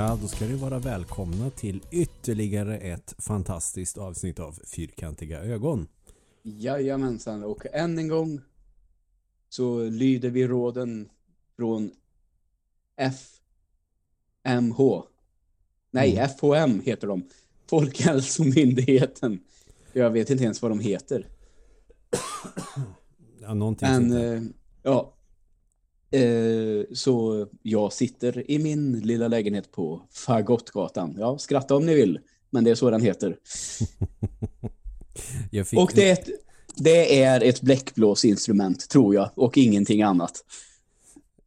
Ja, då ska ni vara välkomna till ytterligare ett fantastiskt avsnitt av Fyrkantiga ögon. Jajamensan, och än en gång så lyder vi råden från FMH. Nej, Mm. FHM heter de. Folkhälsomyndigheten. Jag vet inte ens vad de heter. Ja, någonting Men, sånt där. eh, ja. Eh, så jag sitter i min lilla lägenhet på Fagottgatan. Ja, skratta om ni vill. Men det är så den heter. Och det är ett, det är ett bläckblåsinstrument, tror jag. Och ingenting annat.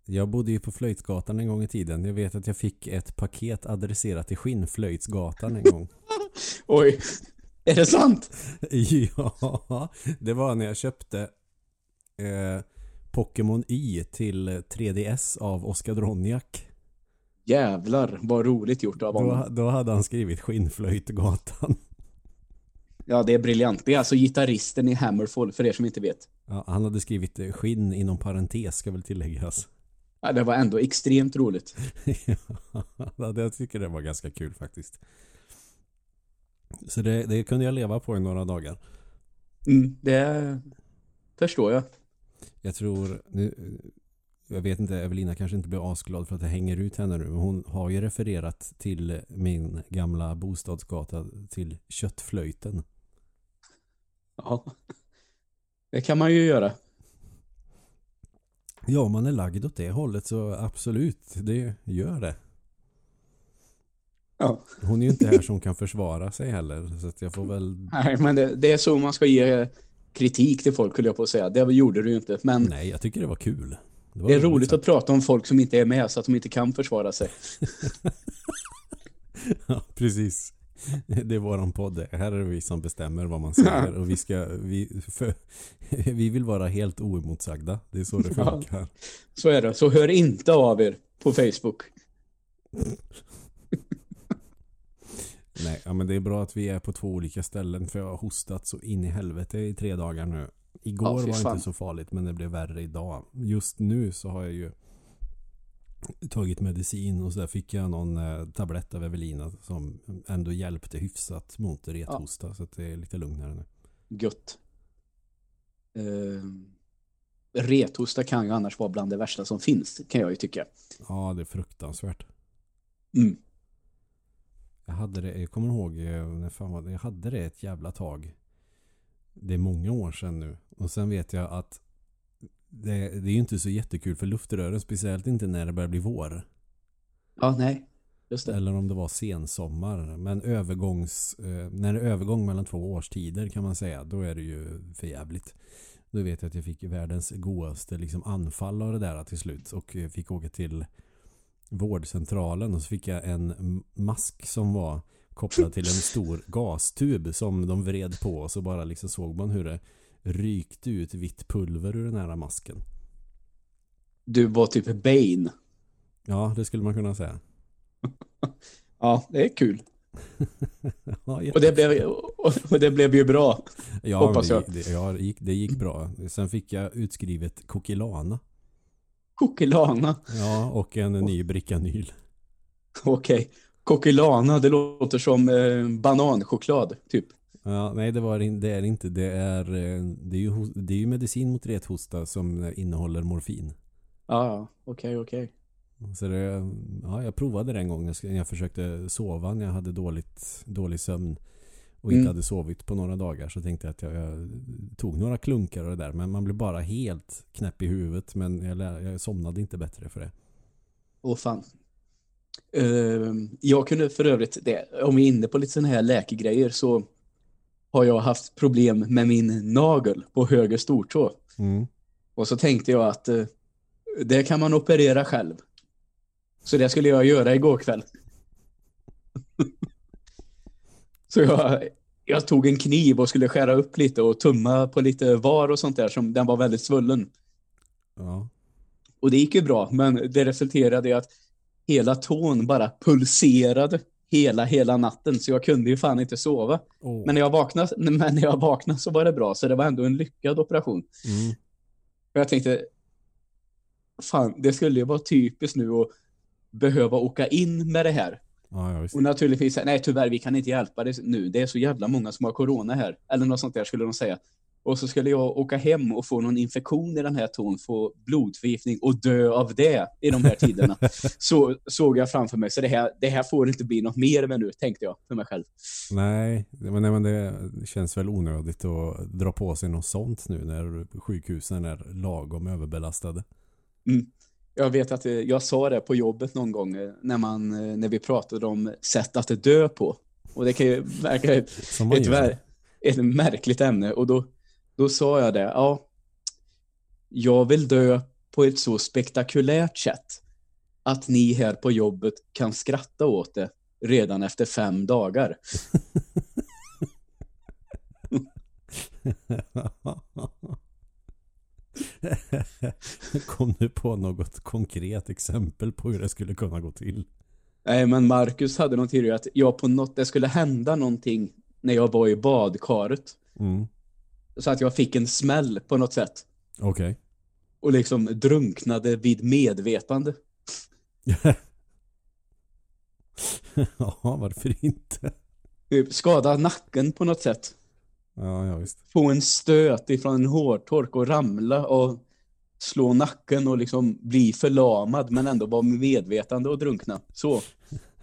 Jag bodde ju på Flöjtsgatan en gång i tiden. Jag vet att jag fick ett paket adresserat till Skinnflöjtsgatan en gång. Oj, är det sant? ja, det var när jag köpte eh, Pokémon Y till 3DS av Oskar Droniak. Jävlar, vad roligt gjort av honom. Då, då hade han skrivit Skinnflöjtgatan. Ja, det är briljant. Det är alltså gitarristen i Hammerfall, för er som inte vet. Ja, han hade skrivit eh, skinn inom parentes ska väl tilläggas. Ja, det var ändå extremt roligt. ja, det- jag tycker det var ganska kul faktiskt. Så det, det kunde jag leva på i några dagar. Mm, det förstår jag. Jag tror, nu, jag vet inte, Evelina kanske inte blir asglad för att jag hänger ut henne nu. Men hon har ju refererat till min gamla bostadsgata till köttflöjten. Ja, det kan man ju göra. Ja, om man är lagd åt det hållet så absolut, det gör det. Ja. Hon är ju inte här som kan försvara sig heller. Så jag får väl... Nej, men det, det är så man ska ge kritik till folk, skulle jag på att säga. Det gjorde du ju inte. Men Nej, jag tycker det var kul. var det är roligt sagt. att prata om folk som inte är med, så att de inte kan försvara sig. Ja, precis. Det är våran podd. det. Här är det vi som bestämmer vad man säger. Och vi ska... Vi, för, vi vill vara helt oemotsagda. Det är så det Ja. funkar. Så är det. Så hör inte av er på Facebook. Nej, ja, men det är bra att vi är på två olika ställen. För jag har hostat så in i helvete i tre dagar nu. Igår Ja, var det inte så farligt, men det blev värre idag. Just nu så har jag ju tagit medicin och så där fick jag någon eh, tablett av Evelina som ändå hjälpte hyfsat mot rethosta. Så att det är lite lugnare nu. Gött. Uh, rethosta kan ju annars vara bland det värsta som finns, kan jag ju tycka. Ja, det är fruktansvärt. Mm. Jag hade det, jag kommer ihåg, eh, när fan var det, jag hade det ett jävla tag. Det är många år sedan nu. Och sen vet jag att det, det är ju inte så jättekul för luftrören, speciellt inte när det börjar bli vår. Ja, nej. Just det. Eller om det var sensommar. Men övergångs, eh, när det är övergång mellan två årstider kan man säga, då är det ju för jävligt. Då vet jag att jag fick världens godaste liksom anfall av det där till slut och eh, fick åka till vårdcentralen och så fick jag en mask som var kopplad till en stor gastub som de vred på och så bara liksom såg man hur det rykte ut vitt pulver ur den här masken. Du var typ Bane. Ja, det skulle man kunna säga. Ja, det är kul. Ja, Och det blev, och det blev ju bra. Ja, Hoppas jag. det, ja, det, gick, det gick bra. Sen fick jag utskrivet kokilana. Kokilana. Ja, och en ny Bricanyl. Okej. Kokilana, det låter som eh, bananchoklad, typ. Ja, nej, det, var, det är inte. Det är, eh, det är, ju, det är ju medicin mot rethosta som eh, innehåller morfin. Ja, ja. Okej, okej. Så det, ja, jag provade det en gång när jag försökte sova när jag hade dåligt, dålig sömn och inte Mm. hade sovit på några dagar så tänkte jag att jag, jag tog några klunkar och det där men man blev bara helt knäpp i huvudet men jag, jag somnade inte bättre för det. Åh fan. Eh, jag kunde för övrigt, det, om vi är inne på lite sådana här läkegrejer så har jag haft problem med min nagel på höger stortå. Mm. Och så tänkte jag att eh, det kan man operera själv. Så det skulle jag göra igår kväll. Så jag, jag tog en kniv och skulle skära upp lite och tumma på lite var och sånt där som den var väldigt svullen. Ja. Och det gick ju bra, men det resulterade i att hela tån bara pulserade hela, hela natten. Så jag kunde ju fan inte sova. Åh. Men när jag vaknade, men när jag vaknade så var det bra. Så det var ändå en lyckad operation. Mm. Och jag tänkte, fan, det skulle ju vara typiskt nu att behöva åka in med det här. Ja. Och naturligtvis, nej tyvärr, vi kan inte hjälpa dig nu. Det är så jävla många som har corona här. Eller något sånt där skulle de säga. Och så skulle jag åka hem och få någon infektion i den här tån, få blodförgiftning och dö av det i de här tiderna. så såg jag framför mig. Så det här, det här får inte bli något mer med nu, tänkte jag för mig själv. Nej, men, nej, men det känns väl onödigt att dra på sig något sånt nu när sjukhusen är lagom överbelastade. Mm. Jag vet att eh, jag sa det på jobbet någon gång eh, när, man, eh, när vi pratade om sätt att dö på. Och det kan ju verka ett, ett märkligt ämne. Och då, då sa jag det, ja, jag vill dö på ett så spektakulärt sätt att ni här på jobbet kan skratta åt det redan efter fem dagar. Kom du på något konkret exempel på hur det skulle kunna gå till? Nej, men Marcus hade någon teori att jag på något, det skulle hända någonting när jag var i badkaret. Mm. Så att jag fick en smäll på något sätt. Okej. och liksom drunknade vid medvetande. ja, varför inte? Typ skada nacken på något sätt. Ja, ja visst. Få en stöt ifrån en hårtork och ramla och slå nacken och liksom bli förlamad men ändå vara medvetande och drunkna. Så.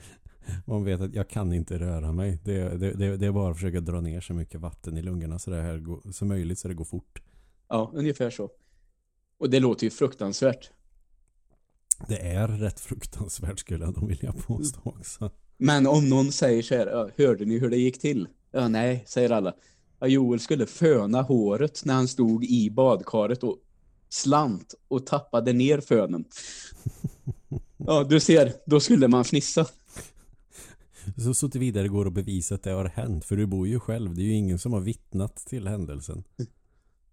Man vet att jag kan inte röra mig. Det, det, det, det är bara att försöka dra ner så mycket vatten i lungorna så det här går, som möjligt så det går fort. Ja, ungefär så. Och det låter ju fruktansvärt. Det är rätt fruktansvärt skulle jag nog vilja påstå också. Men om någon säger så här, "Ja, hörde ni hur det gick till? Ja, nej, säger alla. Joel skulle föna håret när han stod i badkaret och slant och tappade ner fönen. Ja, du ser, då skulle man fnissa. Så, så till vidare går att bevisa att det har hänt. För du bor ju själv. Det är ju ingen som har vittnat till händelsen.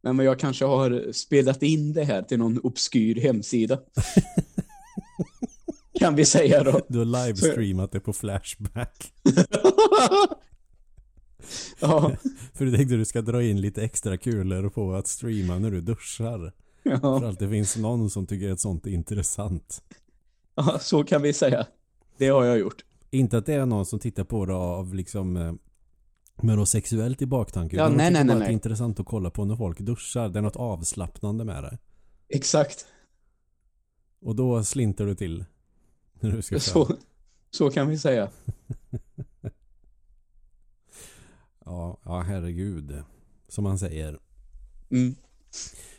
Nej, men jag kanske har spelat in det här till någon obskyr hemsida. kan vi säga då. Du har livestreamat det på Flashback. ja, För du tänkte du ska dra in lite extra kulor på att streama när du duschar. För ja, att det finns någon som tycker att sånt är intressant. ja, så kan vi säga. Det har jag gjort. Inte att det är någon som tittar på det av liksom eh, med något sexuellt i baktanke. Ja, nej, nej, nej, att det är intressant att kolla på när folk duschar. Det är något avslappnande med det. Exakt. Och då slinter du till. När du ska Så, så kan vi säga. Ja, ja, herregud. Som man säger. Mm.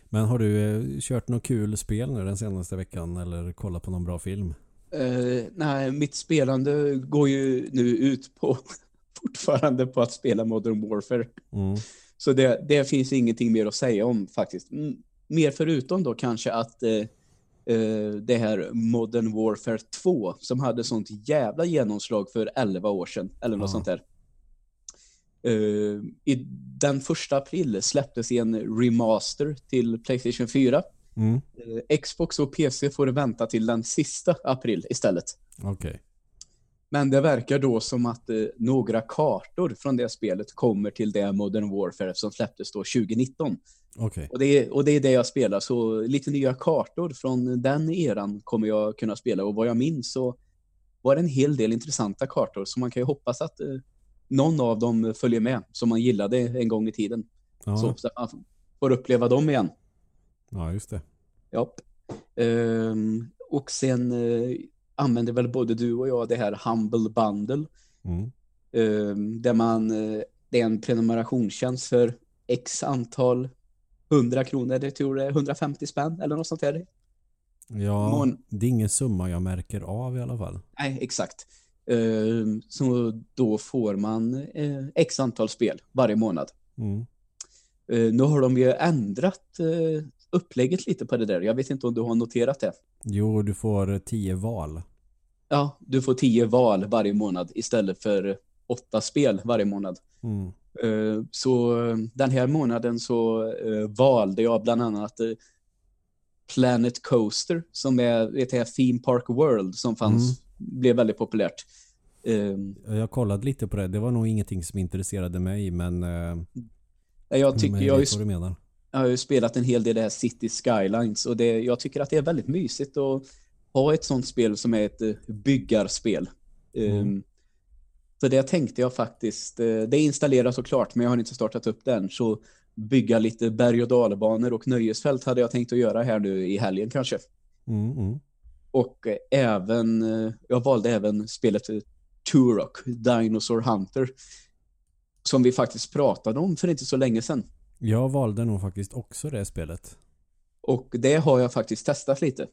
Men har du eh, kört något kul spel nu den senaste veckan eller kollat på någon bra film? Eh, nej, mitt spelande går ju nu ut på fortfarande på att spela Modern Warfare. Mm. Så det, det finns ingenting mer att säga om faktiskt. Mm, mer förutom då kanske att eh, eh, det här Modern Warfare 2 som hade sånt jävla genomslag för 11 år sedan eller något sånt där. Eh, I den första april släpptes en remaster till Playstation 4. Mm. Eh, Xbox och PC får vänta till den sista april istället. Okej. Men det verkar då som att eh, några kartor från det spelet kommer till det Modern Warfare som släpptes då 2019. Okej. Och det, är, och det är det jag spelar, så lite nya kartor från den eran kommer jag kunna spela. Och vad jag minns så var det en hel del intressanta kartor, så man kan ju hoppas att någon av dem följer med, som man gillade en gång i tiden. Ja. Så, så man får uppleva dem igen. ja, just det. Ja. Ehm, och sen eh, använder väl både du och jag det här Humble Bundle. Mm. Ehm, där man, eh, det är en prenumerationstjänst för x antal 100 kronor, det tror jag är 150 spänn eller något sånt där. Ja, Mån- det är ingen summa jag märker av i alla fall. Nej, exakt. Ehm, så då får man eh, x antal spel varje månad. Mm. Eh, nu har de ju ändrat eh, upplägget lite på det där. Jag vet inte om du har noterat det. Jo, du får eh, tio val. Ja, du får 10 val varje månad istället för åtta spel varje månad. Mm. Eh, Så eh, den här månaden så eh, valde jag bland annat eh, Planet Coaster som är ett här Theme Park World som fanns, blev väldigt populärt. Eh, Jag kollade lite på det. Det var nog ingenting som intresserade mig, men, eh, Jag, tycker, men jag, har ju, vet vad du menar. jag har ju spelat en hel del det här City Skylines och det, jag tycker att det är väldigt mysigt och ha ett sånt spel som är ett eh, byggarspel. Mm. Um, så det tänkte jag faktiskt, eh, det installeras såklart men jag har inte startat upp den. Så bygga lite berg- och dalbanor och nöjesfält hade jag tänkt att göra här nu i helgen kanske. Mm, mm. Och eh, även, eh, jag valde även spelet eh, Turok, Dinosaur Hunter. Som vi faktiskt pratade om för inte så länge sedan. Jag valde nog faktiskt också det spelet. Och det har jag faktiskt testat lite.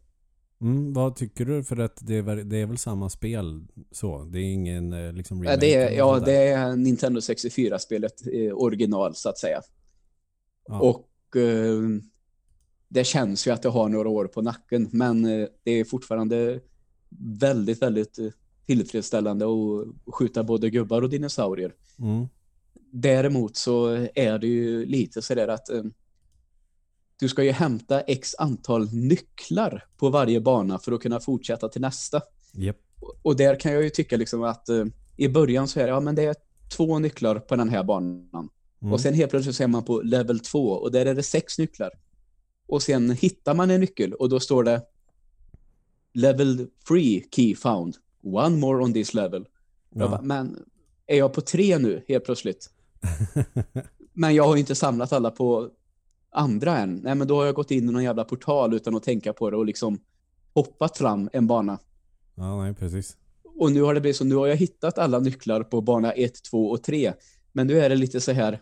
Mm, vad tycker du? För att det är, väl- det är väl samma spel så? Det är ingen liksom Ja, remake det är, ja, det är Nintendo 64-spelet eh, original så att säga. Ja. Och eh, det känns ju att det har några år på nacken. Men eh, det är fortfarande väldigt, väldigt eh, tillfredsställande att skjuta både gubbar och dinosaurier. Mm. Däremot så är det ju lite sådär att eh, du ska ju hämta x antal nycklar på varje bana för att kunna fortsätta till nästa. Japp. Och där kan jag ju tycka liksom att eh, i början så är det, ja men det är två nycklar på den här banan. Mm. Och sen helt plötsligt så är man på level 2 och där är det sex nycklar. Och sen hittar man en nyckel och då står det level 3 key found. One more on this level. Ja. bara, men är jag på tre nu helt plötsligt? Men jag har ju inte samlat alla på andra än. Nej, men då har jag gått in i någon jävla portal utan att tänka på det och liksom hoppat fram en bana. ja, nej precis. Och nu har det blivit så, nu har jag hittat alla nycklar på bana 1, 2 och 3. Men nu är det lite så här.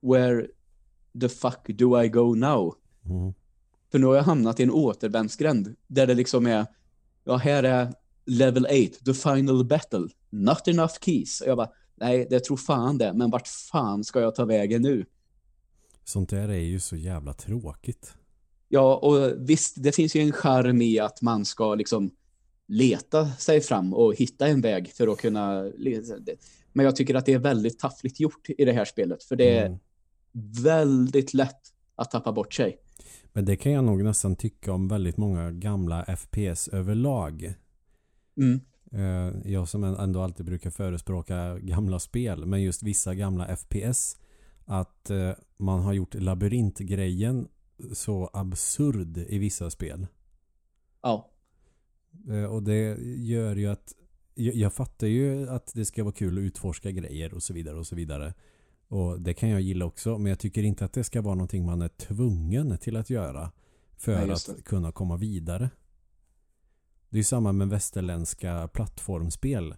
Where the fuck do I go now? Mm. För nu har jag hamnat i en återvändsgränd där det liksom är, ja här är level 8, the final battle, not enough keys. Och jag bara, nej det tror fan det, men vart fan ska jag ta vägen nu? Sånt där är ju så jävla tråkigt. Ja, och visst, det finns ju en charm i att man ska liksom leta sig fram och hitta en väg för att kunna... Men jag tycker att det är väldigt taffligt gjort i det här spelet, för det Mm. Väldigt lätt att tappa bort sig. Men det kan jag nog nästan tycka om väldigt många gamla FPS överlag. Mm. Eh, Jag som ändå alltid brukar förespråka gamla spel, men just vissa gamla FPS, att eh, man har gjort labyrintgrejen så absurd i vissa spel. Ja, Eh, Och det gör ju att jag, jag fattar ju att det ska vara kul att utforska grejer och så vidare och så vidare. Och det kan jag gilla också, men jag tycker inte att det ska vara någonting man är tvungen till att göra för Nej, att kunna komma vidare. Det är samma med västerländska plattformspel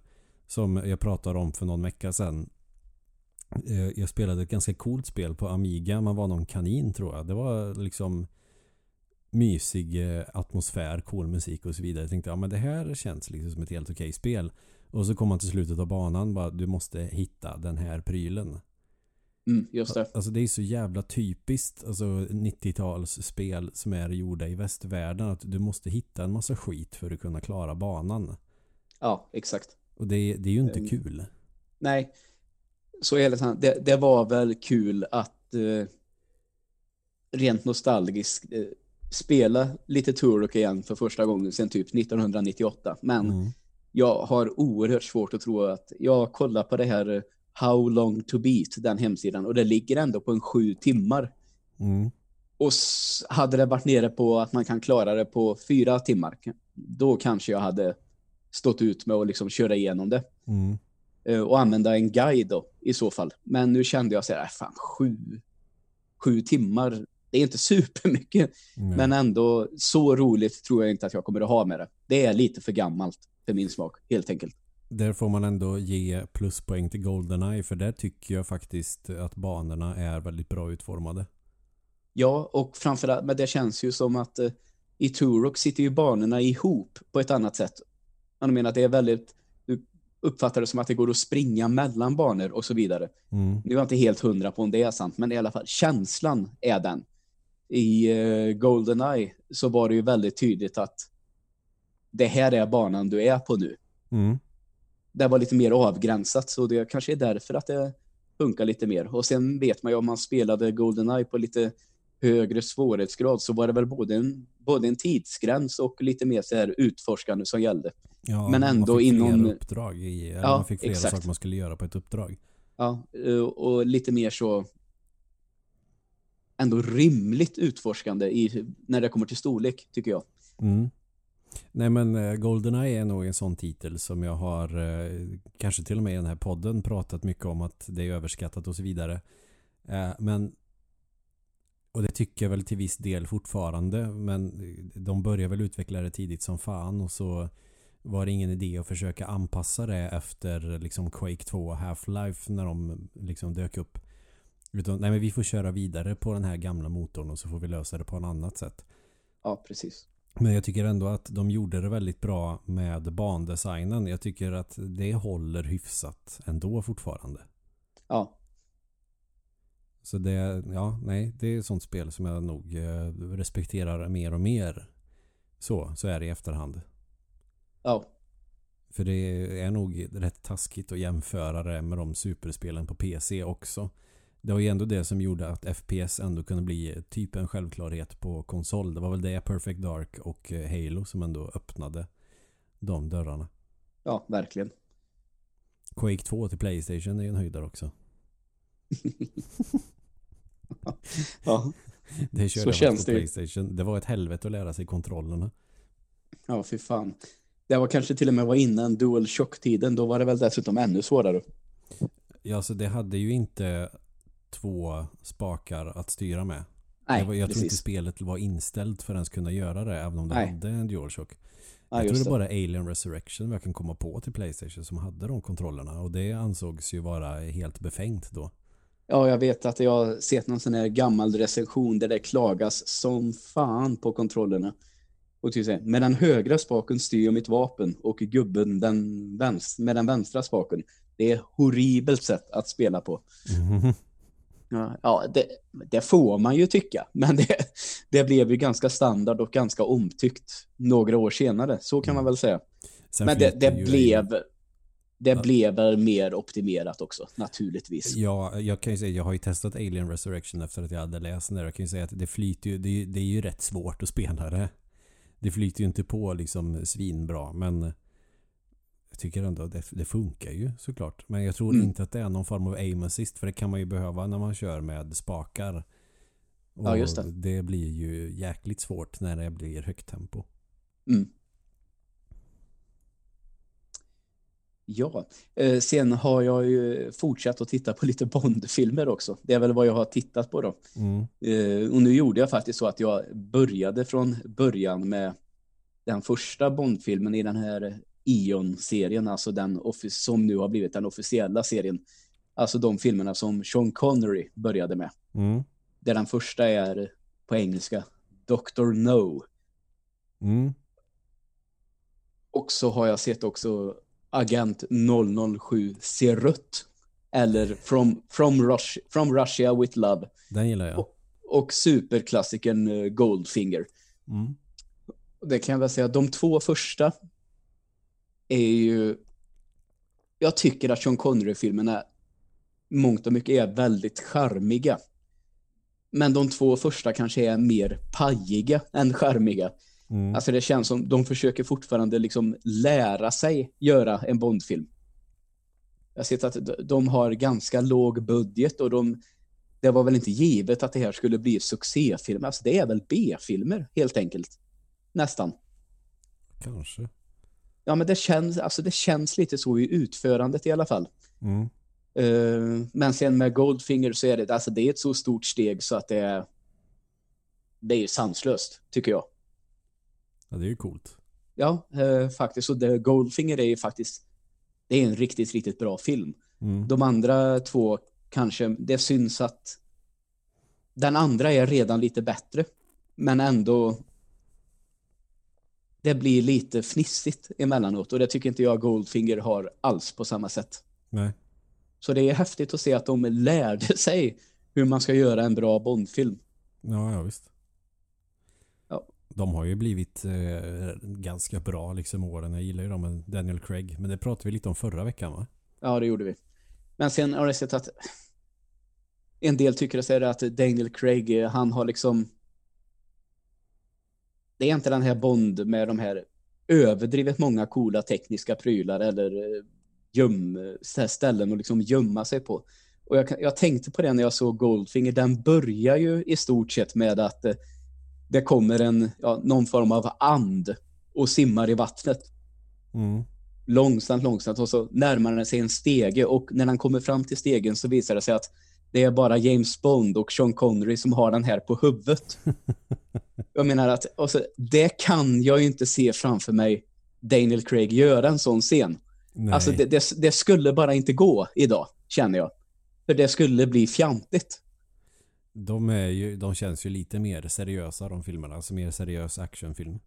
som jag pratade om för någon vecka sedan. Eh, Jag spelade ett ganska coolt spel på Amiga. Man var någon kanin tror jag. Det var liksom mysig eh, atmosfär, cool musik och så vidare. Jag tänkte, ja men det här känns liksom som ett helt okej spel. Och så kom man till slutet av banan bara, du måste hitta den här prylen. Mm, just det. Alltså det är så jävla typiskt, alltså 90-talsspel som är gjorda i västvärlden. Att du måste hitta en massa skit för att kunna klara banan. Ja, exakt. Och det, det är ju inte Mm. kul. Nej, så är det, sant. det. Det var väl kul att eh, rent nostalgiskt eh, spela lite Turok igen för första gången sedan typ 1998. Men Mm. jag har oerhört svårt att tro att jag kollar på det här eh, How long to beat, den hemsidan, och det ligger ändå på en sju timmar. Mm. Och hade det varit nere på att man kan klara det på fyra timmar, då kanske jag hade stått ut med att liksom köra igenom det. Mm. eh, och använda en guide då i så fall. Men nu kände jag så här, äh, fan sju, sju timmar, det är inte supermycket, Nej. men ändå så roligt tror jag inte att jag kommer att ha med det. Det är lite för gammalt för min smak, helt enkelt. Där får man ändå ge pluspoäng till Goldeneye för där tycker jag faktiskt att banorna är väldigt bra utformade. Ja, och framförallt, men det känns ju som att eh, i Turok sitter ju banorna ihop på ett annat sätt. Jag menar att det är väldigt, du uppfattar det som att det går att springa mellan banor och så vidare. Mm. Nu är jag inte helt hundra på om det är sant, men i alla fall känslan är den. I uh, Goldeneye så var det ju väldigt tydligt att det här är banan du är på nu. Mm. Det var lite mer avgränsat, så det kanske är därför att det funkar lite mer. Och sen vet man ju om man spelade Goldeneye på lite högre svårighetsgrad så var det väl både en, både en tidsgräns och lite mer så här utforskande som gällde. Ja, Men ändå man fick flera inom- uppdrag i, Ja, man fick flera exakt. saker man skulle göra på ett uppdrag. Ja, eh, och lite mer så ändå rimligt utforskande i, när det kommer till storlek, tycker jag. Mm. Nej men eh, Goldeneye är nog en sån titel som jag har eh, kanske till och med i den här podden pratat mycket om att det är överskattat och så vidare. Eh, men och det tycker jag väl till viss del fortfarande men de börjar väl utveckla det tidigt som fan och så var det ingen idé att försöka anpassa det efter liksom Quake 2 och Half-Life när de liksom dök upp. Utan, nej men vi får köra vidare på den här gamla motorn och så får vi lösa det på ett annat sätt. Ja, precis. Men jag tycker ändå att de gjorde det väldigt bra med bandesignen. Jag tycker att det håller hyfsat ändå fortfarande. Ja. Så det, ja, nej, det är sånt spel som jag nog eh, respekterar mer och mer. Så, så är det i efterhand. Ja. För det är nog rätt taskigt att jämföra det med de superspelen på PC också. Det var ju ändå det som gjorde att FPS ändå kunde bli typ en självklarhet på konsol. Det var väl det Perfect Dark och eh, Halo som ändå öppnade de dörrarna. Ja, verkligen. Quake 2 till Playstation är ju en höjdare också. ja. Det körde Så jag känns på det. Playstation. Det var ett helvete att lära sig kontrollerna. Ja, fy fan. Det var kanske till och med var innan Dual Shock-tiden. Då var det väl dessutom ännu svårare. Ja, så det hade ju inte två spakar att styra med. Nej, jag precis. tror inte spelet var inställt för att ens kunna göra det, även om det Nej. hade en DualShock. Ja, jag tror det det. bara Alien Resurrection jag kan komma på till Playstation som hade de kontrollerna och det ansågs ju vara helt befängt då. Ja, jag vet att jag har sett någon sån här gammal recension där det klagas som fan på kontrollerna. Och typ säga, med den högra spaken styr jag mitt vapen och gubben den vänst, med den vänstra spaken. Det är horribelt sätt att spela på. Ja, ja det, det får man ju tycka, men det, det blev ju ganska standard och ganska omtyckt några år senare, så kan man väl säga. Sen Men det, det blev det Ja. blev mer optimerat också, naturligtvis. Ja, jag kan ju säga, jag har ju testat Alien Resurrection efter att jag hade läst den där. Jag kan ju säga att det flyter ju, det, är- det är ju rätt svårt att spela det. Det flyter ju inte på liksom svinbra, men jag tycker ändå att det, det funkar ju såklart. Men jag tror Mm. inte att det är någon form av aim assist, för det kan man ju behöva när man kör med spakar. Och Ja, just det. det blir ju jäkligt svårt när det blir högt tempo. Mm. Ja, eh, sen har jag ju fortsatt att titta på lite Bond-filmer också. Det är väl vad jag har tittat på då. Mm. Eh, och nu gjorde jag faktiskt så att jag började från början med den första Bond-filmen i den här Eon-serien, alltså den som nu har blivit den officiella serien. Alltså de filmerna som Sean Connery började med. Mm. Där den första är på engelska Dr. No. Mm. Och så har jag sett också Agent 007 Serut. Eller From, From, Russia, From Russia with Love. Den gillar jag. Och superklassikern eh, Goldfinger. Mm. Det kan jag väl säga, de två första är ju... Jag tycker att Sean Connery-filmerna mångt och mycket är väldigt charmiga. Men de två första kanske är mer pajiga än charmiga. Mm. Alltså det känns som de försöker fortfarande liksom lära sig göra en Bondfilm. Jag har sett att de- de har ganska låg budget och de, det var väl inte givet att det här skulle bli succéfilmer. Alltså det är väl B-filmer helt enkelt. Nästan. Kanske. Ja men det känns, alltså det känns lite så i utförandet i alla fall. Mm. Eh, men sen med Goldfinger så är det, alltså det är ett så stort steg så att det är det är sanslöst, tycker jag. Ja, det är ju coolt. Ja, eh, faktiskt. Och Goldfinger är ju faktiskt det är en riktigt, riktigt bra film. Mm. De andra två kanske, det syns att den andra är redan lite bättre. Men ändå det blir lite fnissigt emellanåt och det tycker inte jag Goldfinger har alls på samma sätt. Nej. Så det är häftigt att se att de lärde sig hur man ska göra en bra Bondfilm. Ja, ja visst. Ja. De har ju blivit eh, ganska bra liksom åren. Jag gillar ju dem Daniel Craig. Men det pratade vi lite om förra veckan va? Ja, det gjorde vi. Men sen har jag sett att en del tycker att, att Daniel Craig, eh, han har liksom det är inte den här Bond med de här överdrivet många coola tekniska prylar eller eh, göm, här ställen att liksom gömma sig på. Och jag, jag tänkte på det när jag såg Goldfinger. Den börjar ju i stort sett med att eh, det kommer en, ja, någon form av and och simmar i vattnet. Mm. Långsamt, långsamt och så närmar den sig en stege och när han kommer fram till stegen så visar det sig att det är bara James Bond och Sean Connery som har den här på huvudet. jag menar att alltså, det kan jag ju inte se framför mig Daniel Craig göra en sån scen. Nej. Alltså det, det, det skulle bara inte gå idag, känner jag. För det skulle bli fjantigt. De, är ju, de känns ju lite mer seriösa de filmerna. Alltså mer seriös actionfilm.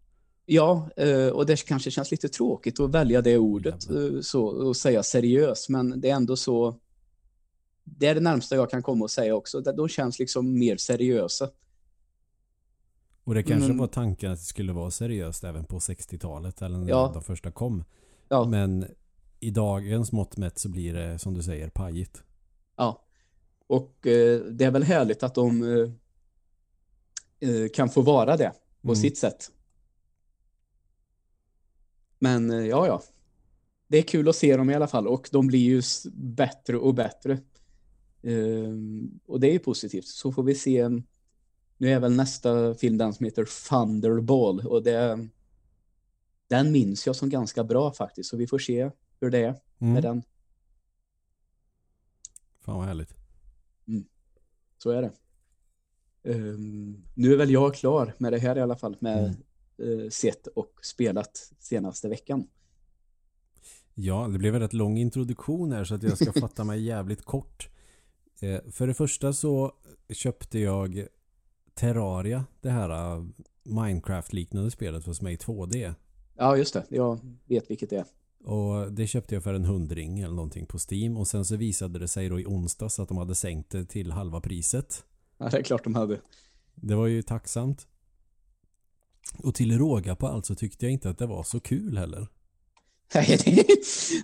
Ja, eh, och det kanske känns lite tråkigt att välja det ordet eh, så, och säga seriös, men det är ändå så det är det närmsta jag kan komma och säga också. De känns liksom mer seriösa. Och det kanske Men- var tanken att det skulle vara seriöst även på 60-talet eller när Ja. de första kom. Ja, Men i dagens mått mätt så blir det som du säger pajigt. ja. Och eh, det är väl härligt att de eh, eh, kan få vara det på Mm. sitt sätt. Men eh, ja, ja. Det är kul att se dem i alla fall och de blir ju bättre och bättre. Ehm, och det är positivt. Så får vi se. Nu är väl nästa film den som heter Thunderball och det den minns jag som ganska bra faktiskt. Så vi får se hur det är Mm. med den. Fan vad härligt. Så är det. Ehm, nu är väl jag klar med det här i alla fall. Med Mm. eh, sett och spelat senaste veckan. Ja, det blev en rätt lång introduktion här så att jag ska fatta mig jävligt kort. Eh, för det första så köpte jag Terraria, det här eh, Minecraft-liknande spelet fast med i 2D. Ja, just det. Jag vet vilket det är. Och det köpte jag för en hundring eller någonting på Steam och sen så visade det sig då i onsdags att de hade sänkt det till halva priset. Ja, det är klart de hade. Det var ju tacksamt. Och till råga på allt så tyckte jag inte att det var så kul heller. Nej,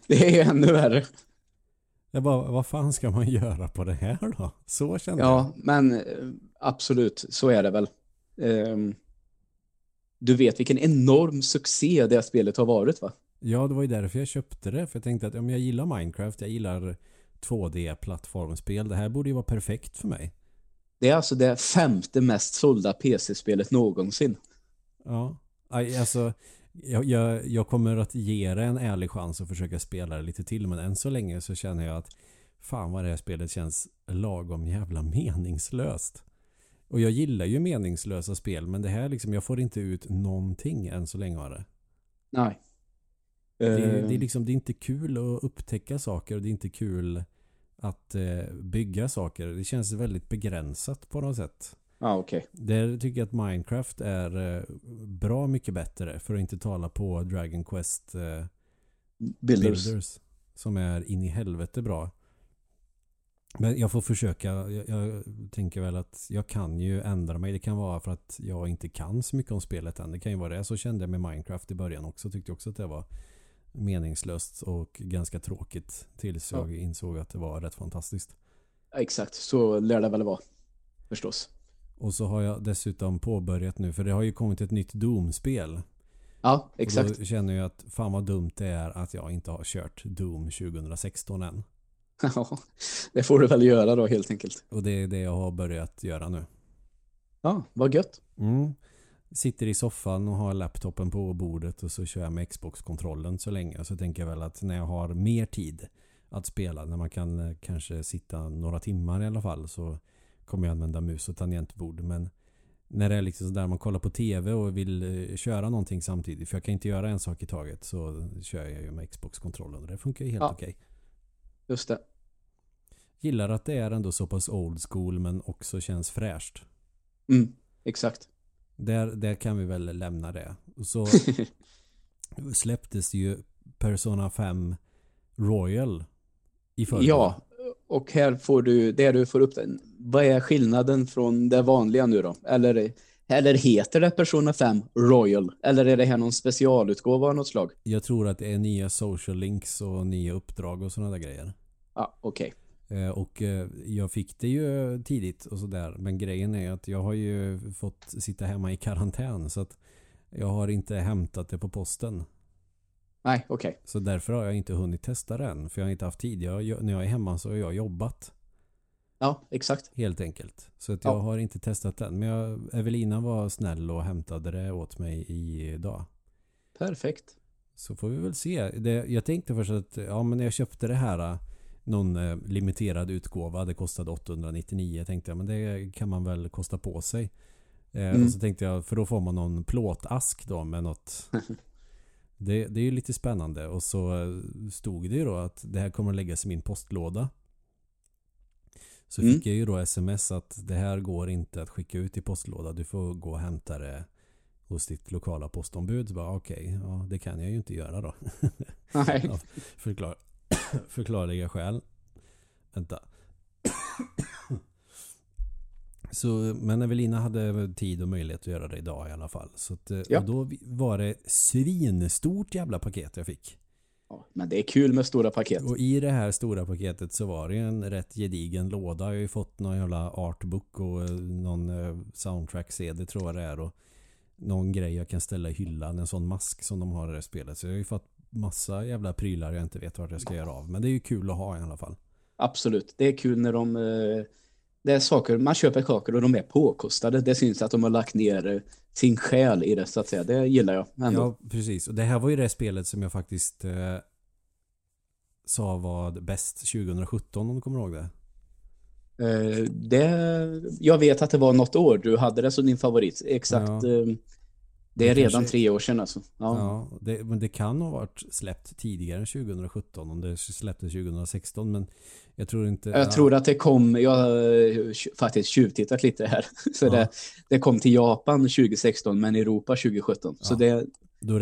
det, är ännu värre. Jag bara, vad fan ska man göra på det här då? Så kände jag. Ja, men eh, absolut, så är det väl. Ehm, du vet vilken enorm succé det spelet har varit va? Ja, det var ju därför jag köpte det. För jag tänkte att om jag gillar Minecraft, jag gillar 2D-plattformsspel. Det här borde ju vara perfekt för mig. Det är alltså det femte mest sålda PC-spelet någonsin. Ja, alltså jag, jag, jag kommer att ge det en ärlig chans att försöka spela det lite till. Men än så länge så känner jag att fan vad det här spelet känns lagom jävla meningslöst. Och jag gillar ju meningslösa spel men det här liksom, jag får inte ut någonting än så länge av det. Nej. Det, är- Ehm, det är liksom, det är inte kul att upptäcka saker och det är inte kul att eh, bygga saker. Det känns väldigt begränsat på något sätt. Ja, okej. Där tycker jag att Minecraft är eh, bra mycket bättre för att inte tala på Dragon Quest eh, Builders. Builders som är in i helvete bra. Men jag får försöka, jag, jag tänker väl att jag kan ju ändra mig. Det kan vara för att jag inte kan så mycket om spelet än. Det kan ju vara det. Så kände jag med Minecraft i början också. Tyckte också att det var meningslöst och ganska tråkigt. Tills Ja. jag insåg att det var rätt fantastiskt. Ja, exakt, så lär det väl vara. Förstås. Och så har jag dessutom påbörjat nu, för det har ju kommit ett nytt Doom-spel. Ja, Och exakt. då känner jag att fan vad dumt det är att jag inte har kört Doom 2016 än. Ja, det får du väl göra då helt enkelt. Och det är det jag har börjat göra nu. Ja, vad gött. Mm. Sitter i soffan och har laptopen på bordet och så kör jag med Xbox-kontrollen så länge. Så tänker jag väl att när jag har mer tid att spela, när man kan eh, kanske sitta några timmar i alla fall så kommer jag använda mus och tangentbord. Men när det är liksom sådär man kollar på tv och vill eh, köra någonting samtidigt, för jag kan inte göra en sak i taget, så kör jag ju med Xbox-kontrollen och det funkar ju helt Ja. okej. Just det. Gillar att det är ändå så pass old school men också känns fräscht. Mm, exakt. Där, där kan vi väl lämna det. Så släpptes ju Persona 5 Royal i förrgår. Ja, och här får du, där du får upp den. Vad är skillnaden från det vanliga nu då? Eller, eller heter det Persona 5 Royal? Eller är det här någon specialutgåva av något slag? Jag tror att det är nya social links och nya uppdrag och sådana där grejer. Ja, okej. Eh, Och eh, jag fick det ju tidigt och sådär. Men grejen är att jag har ju fått sitta hemma i karantän så att jag har inte hämtat det på posten. Nej, okej. Så därför har jag inte hunnit testa det än. För jag har inte haft tid. Jag, när jag är hemma så har jag jobbat. Ja, exakt. Helt enkelt. Så att jag Ja. har inte testat den. Men jag, Evelina var snäll och hämtade det åt mig idag. Perfekt. Så får vi väl se. Det, jag tänkte först att ja, men när jag köpte det här någon eh, limiterad utgåva. Det kostade 899 tänkte jag. Men det kan man väl kosta på sig. Eh, Mm. Och så tänkte jag för då får man någon plåtask då med något. Det, det är ju lite spännande. Och så eh, stod det ju då att det här kommer att läggas i min postlåda. Så Mm. fick jag ju då sms att det här går inte att skicka ut i postlåda. Du får gå och hämta det hos ditt lokala postombud. Så bara okej, ja, det kan jag ju inte göra då. Nej. Ja, förklar, förklarliga skäl. Vänta. Så, men Evelina hade tid och möjlighet att göra det idag i alla fall. Så att, eh, Ja. och då var det svinstort jävla paket jag fick. Ja, men det är kul med stora paket. Och i det här stora paketet så var det en rätt gedigen låda. Jag har ju fått någon jävla artbook och eh, någon eh, soundtrack-CD tror jag det är. Och någon grej jag kan ställa i hyllan. En sån mask som de har i det spelet. Så jag har ju fått massa jävla prylar jag inte vet vart jag ska göra av. Men det är ju kul att ha i alla fall. Absolut. Det är kul när de... Det är saker, man köper saker och de är påkostade. Det syns att de har lagt ner eh, sin själ i det så att säga. Det gillar jag ändå. Ja, precis. Och det här var ju det spelet som jag faktiskt eh, sa var bäst 2017 om du kommer ihåg det. Eh, det, jag vet att det var något år du hade det som din favorit. Exakt. Ja. eh, Det är Det redan kanske- tre år sedan alltså. Ja. Ja, det, men det kan ha varit släppt tidigare än 2017 om det släpptes 2016 men jag tror inte... Jag tror att det kom, jag har eh, faktiskt tjuvtittat lite här. Så Ja. det, det kom till Japan 2016 men Europa 2017. Så Ja, det,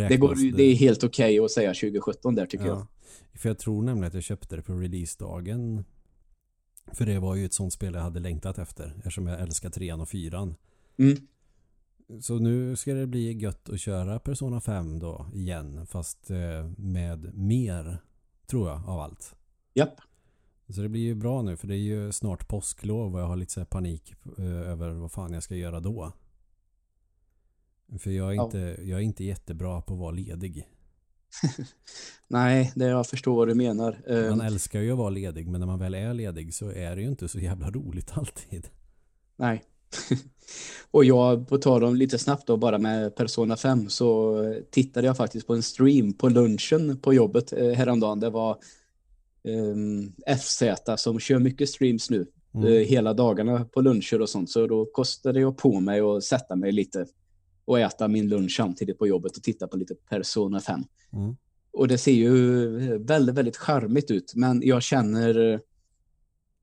det, går, det är helt okej att säga 2017 där tycker jag. Ja, för jag tror nämligen att jag köpte det på releasedagen. För det var ju ett sånt spel jag hade längtat efter eftersom jag älskar trean och fyran. Mm. Så nu ska det bli gött att köra Persona 5 då igen fast eh, med mer tror jag av allt. Japp. Så det blir ju bra nu för det är ju snart påsklov och jag har lite så panik eh, över vad fan jag ska göra då. För jag är, Ja. inte, jag är inte jättebra på att vara ledig. Nej, det jag förstår vad du menar. Man älskar ju att vara ledig men när man väl är ledig så är det ju inte så jävla roligt alltid. Nej. och jag, på tal om lite snabbt då, bara med Persona 5, så eh, tittade jag faktiskt på en stream på lunchen på jobbet eh, häromdagen. Det var eh, FZ som kör mycket streams nu, Mm. eh, hela dagarna på luncher och sånt. Så då kostade jag på mig att sätta mig lite och äta min lunch samtidigt på jobbet och titta på lite Persona 5. Mm. Och det ser ju väldigt, väldigt charmigt ut. Men jag känner...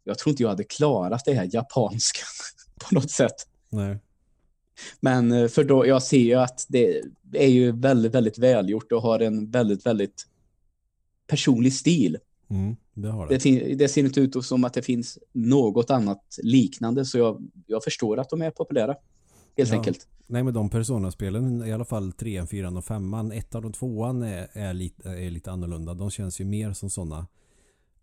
Jag tror inte jag hade klarat det här japanskan på något sätt. Nej. Men eh, för då, jag ser ju att det är ju väldigt, väldigt välgjort och har en väldigt, väldigt personlig stil. Mm, det har det. Det, det ser inte ut som att det finns något annat liknande så jag, jag förstår att de är populära. Helt Ja. enkelt. Nej men de Persona-spelen, i alla fall 3, 4 och 5 ettan och tvåan är, är, lite, är lite annorlunda. De känns ju mer som sådana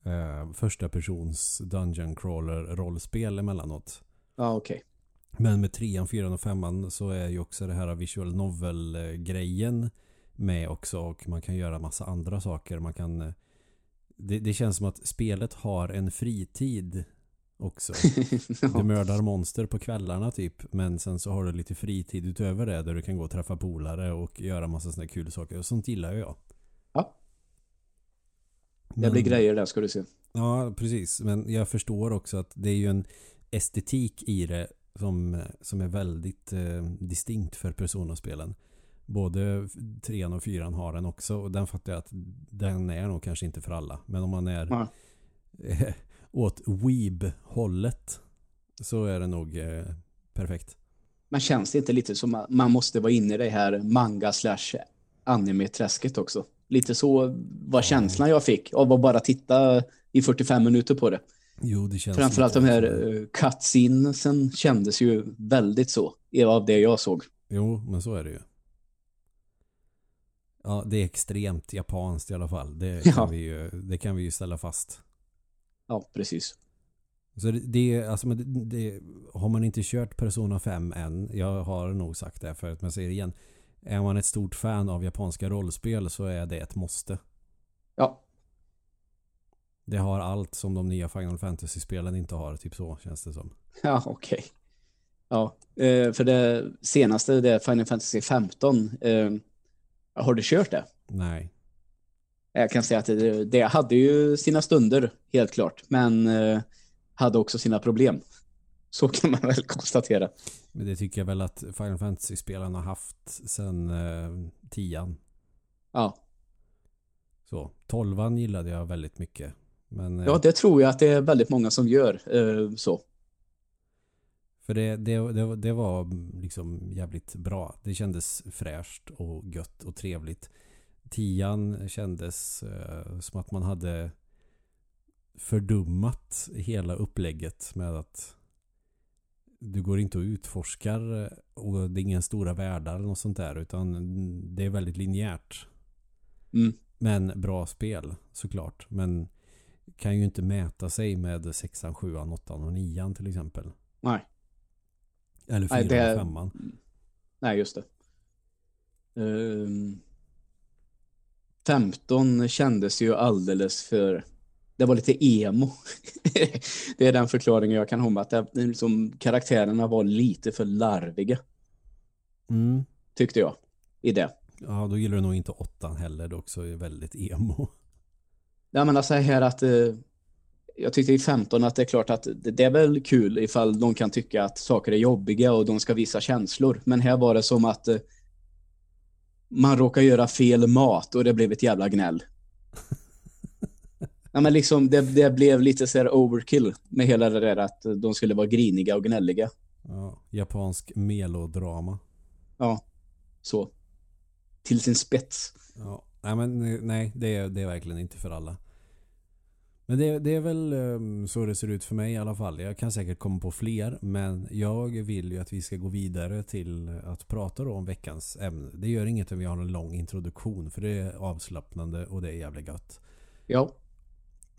eh, första persons dungeon crawler rollspel emellanåt. Ja, okej. Men med trean, fyran och femman så är ju också det här visual novel-grejen med också och man kan göra massa andra saker. Man kan det, det känns som att spelet har en fritid också. Du mördar monster på kvällarna typ men sen så har du lite fritid utöver det där du kan gå och träffa polare och göra massa sådana kul saker och sånt gillar jag. Ja. Det blir grejer där ska du se. Ja, precis. Men jag förstår också att det är ju en estetik i det som, som är väldigt eh, distinkt för Persona-spelen. Både trean och fyran har den också och den fattar jag att den är nog kanske inte för alla. Men om man är eh, åt Weeb-hållet så är det nog eh, perfekt. Men känns det inte lite som att man måste vara inne i det här manga slash anime-träsket också? Lite så var känslan jag fick av att bara titta i 45 minuter på det. Jo, det känns Framförallt de här uh, cutscenesen kändes ju väldigt så av det jag såg. Jo, men så är det ju. Ja, det är extremt japanskt i alla fall. Det kan, Ja. vi, ju, det kan vi ju ställa fast. Ja, precis. Så det, det, alltså, det, det, har man inte kört Persona 5 än, jag har nog sagt det förut men jag säger det igen. Är man ett stort fan av japanska rollspel så är det ett måste. Ja, Det har allt som de nya Final Fantasy-spelen inte har, typ så känns det som. Ja, okej. Ja, eh, för det senaste, det är Final Fantasy 15. Eh, har du kört det? Nej. Jag kan säga att det, det hade ju sina stunder, helt klart. Men eh, hade också sina problem. Så kan man väl konstatera. Men det tycker jag väl att Final Fantasy-spelarna har haft sedan eh, tian. Ja. Så, tolvan gillade jag väldigt mycket. Men, eh, ja, det tror jag att det är väldigt många som gör eh, så. För det, det, det, det var liksom jävligt bra. Det kändes fräscht och gött och trevligt. Tian kändes eh, som att man hade fördummat hela upplägget med att du går inte och utforskar eh, och det är inga stora världar eller något sånt där utan det är väldigt linjärt. Mm. Men bra spel såklart. Men kan ju inte mäta sig med sexan, sjuan, åttan och nian till exempel. Nej. Eller fyran det- och femman. Nej, just det. Ehm, 15 kändes ju alldeles för... Det var lite emo. det är den förklaringen jag kan ha med att det, liksom, karaktärerna var lite för larviga, Mm. tyckte jag, i det. Ja, då gillar du nog inte åttan heller. Det också är väldigt emo. Ja, men alltså här att eh, jag tyckte i 15 att det är klart att det, är väl kul ifall de kan tycka att saker är jobbiga och de ska visa känslor. Men här var det som att eh, man råkar göra fel mat och det blev ett jävla gnäll. Ja, men liksom det, det blev lite så här overkill med hela det där att de skulle vara griniga och gnälliga. Ja, japansk melodrama. Ja, så. Till sin spets. Ja, nej men nej, det är, det är verkligen inte för alla. Men det, det är väl ehm, så det ser ut för mig i alla fall. Jag kan säkert komma på fler, men jag vill ju att vi ska gå vidare till att prata om veckans ämne. Det gör inget om vi har en lång introduktion, för det är avslappnande och det är jävligt gött. Ja,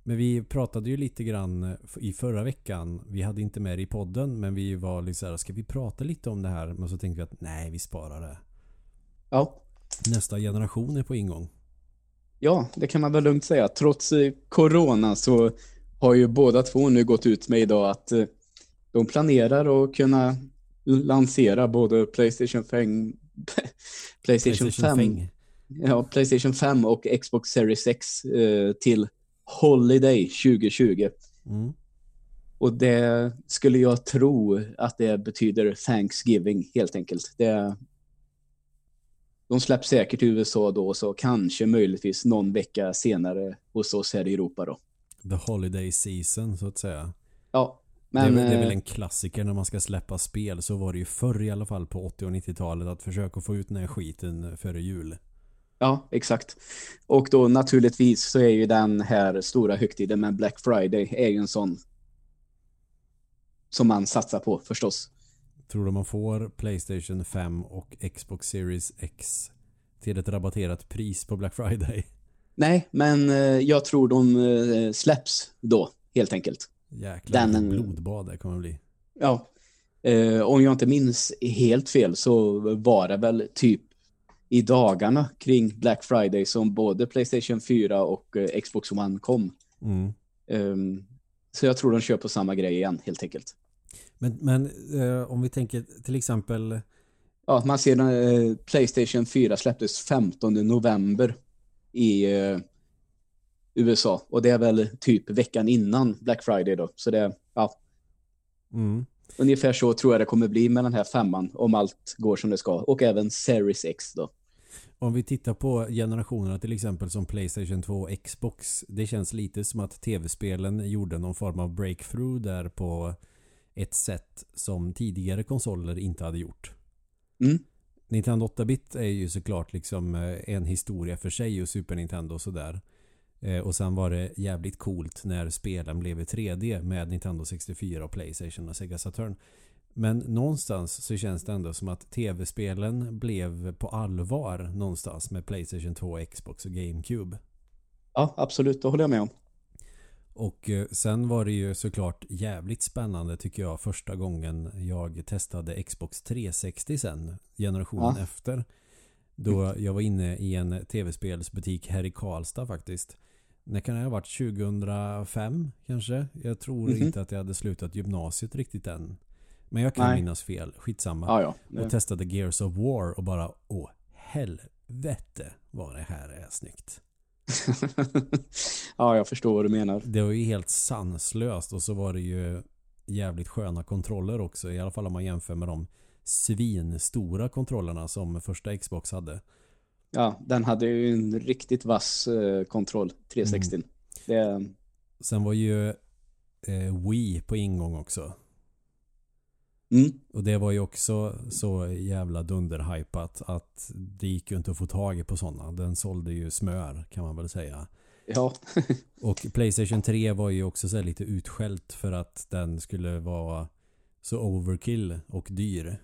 Men vi pratade ju lite grann i förra veckan. Vi hade inte med det i podden, men vi var lite så här, ska vi prata lite om det här? Men så tänkte vi att nej, vi sparar det. ja. Nästa generation är på ingång. Ja, det kan man väl lugnt säga. Trots eh, corona så har ju båda två nu gått ut med idag att eh, de planerar att kunna lansera både Playstation 5, Playstation 5, fäng. ja, Playstation 5 och Xbox Series X eh, till Holiday 2020. Mm. Och det skulle jag tro att det betyder Thanksgiving helt enkelt. Det, de släpps säkert i USA då, så kanske möjligtvis någon vecka senare hos oss här i Europa då. The Holiday Season så att säga. Ja, det, är, men... väl- det är väl eh, en klassiker när man ska släppa spel. Så var det ju förr i alla fall på 80 och 90-talet att försöka få ut den här skiten före jul. Ja, exakt. Och då naturligtvis så är ju den här stora högtiden med Black Friday är ju en sån som man satsar på förstås. Tror du man får Playstation 5 och Xbox Series X till ett rabatterat pris på Black Friday? Nej, men eh, jag tror de eh, släpps då, helt enkelt. Jäklar Den- blodbad det kommer bli. Ja. Eh, om jag inte minns helt fel så var det väl typ i dagarna kring Black Friday som både Playstation 4 och Xbox One kom. Mm. Ehm, så jag tror de kör på samma grej igen, helt enkelt. Men, men eh, om vi tänker till exempel Ja, man ser eh, Playstation 4 släpptes 15 november i eh, USA. Och det är väl typ veckan innan Black Friday då. Så det, ja, mm, ungefär så tror jag det kommer bli med den här femman om allt går som det ska. Och även Series X då. Om vi tittar på generationerna till exempel som Playstation 2 och Xbox. Det känns lite som att tv-spelen gjorde någon form av breakthrough där på ett sätt som tidigare konsoler inte hade gjort. Mm. Nintendo 8-bit är ju såklart liksom eh, en historia för sig och Super Nintendo och sådär. Eh, Och sen var det jävligt coolt när spelen blev i 3D med Nintendo 64 och Playstation och Sega Saturn. Men någonstans så känns det ändå som att tv-spelen blev på allvar någonstans med Playstation 2, Xbox och GameCube. Ja, absolut. Det håller jag med om. Och eh, sen var det ju såklart jävligt spännande tycker jag första gången jag testade Xbox 360 sen, generationen Ja. efter. Då jag var inne i en tv-spelsbutik här i Karlstad faktiskt. När kan det ha varit? 2005 kanske? Jag tror Mhm. inte att jag hade slutat gymnasiet riktigt än. Men jag kan Nej. minnas fel. Skitsamma. Ja, ja. Och testade Gears of War och bara åh helvete vad det här är snyggt. ja, jag förstår vad du menar. Det var ju helt sanslöst och så var det ju jävligt sköna kontroller också. I alla fall om man jämför med de svinstora kontrollerna som första Xbox hade. Ja, den hade ju en riktigt vass eh, kontroll, 360. Mm. Det, Sen var ju eh, Wii på ingång också. Mm, Och det var ju också så jävla dunderhypat att det gick ju inte att få tag i på sådana. Den sålde ju smör kan man väl säga. ja, Och Playstation 3 var ju också så här lite utskällt för att den skulle vara så overkill och dyr.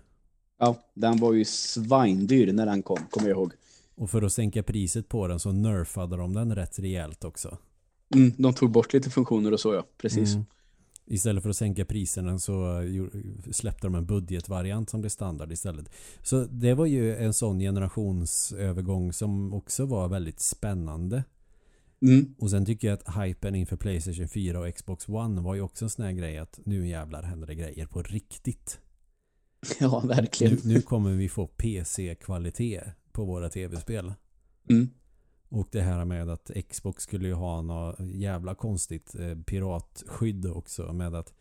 ja, den var ju svindyr när den kom, kommer jag ihåg. Och för att sänka priset på den så nerfade de den rätt rejält också. Mm, de tog bort lite funktioner och så, ja. Precis. Mm. Istället för att sänka priserna så släppte de en budgetvariant som blev standard istället. Så det var ju en sån generationsövergång som också var väldigt spännande. Mm, Och sen tycker jag att hypen inför Playstation 4 och Xbox One var ju också en sån här grej att nu jävlar händer det grejer på riktigt. ja, verkligen. Nu, nu kommer vi få PC-kvalitet på våra tv-spel. Mm, Och det här med att Xbox skulle ju ha något jävla konstigt eh, piratskydd också med att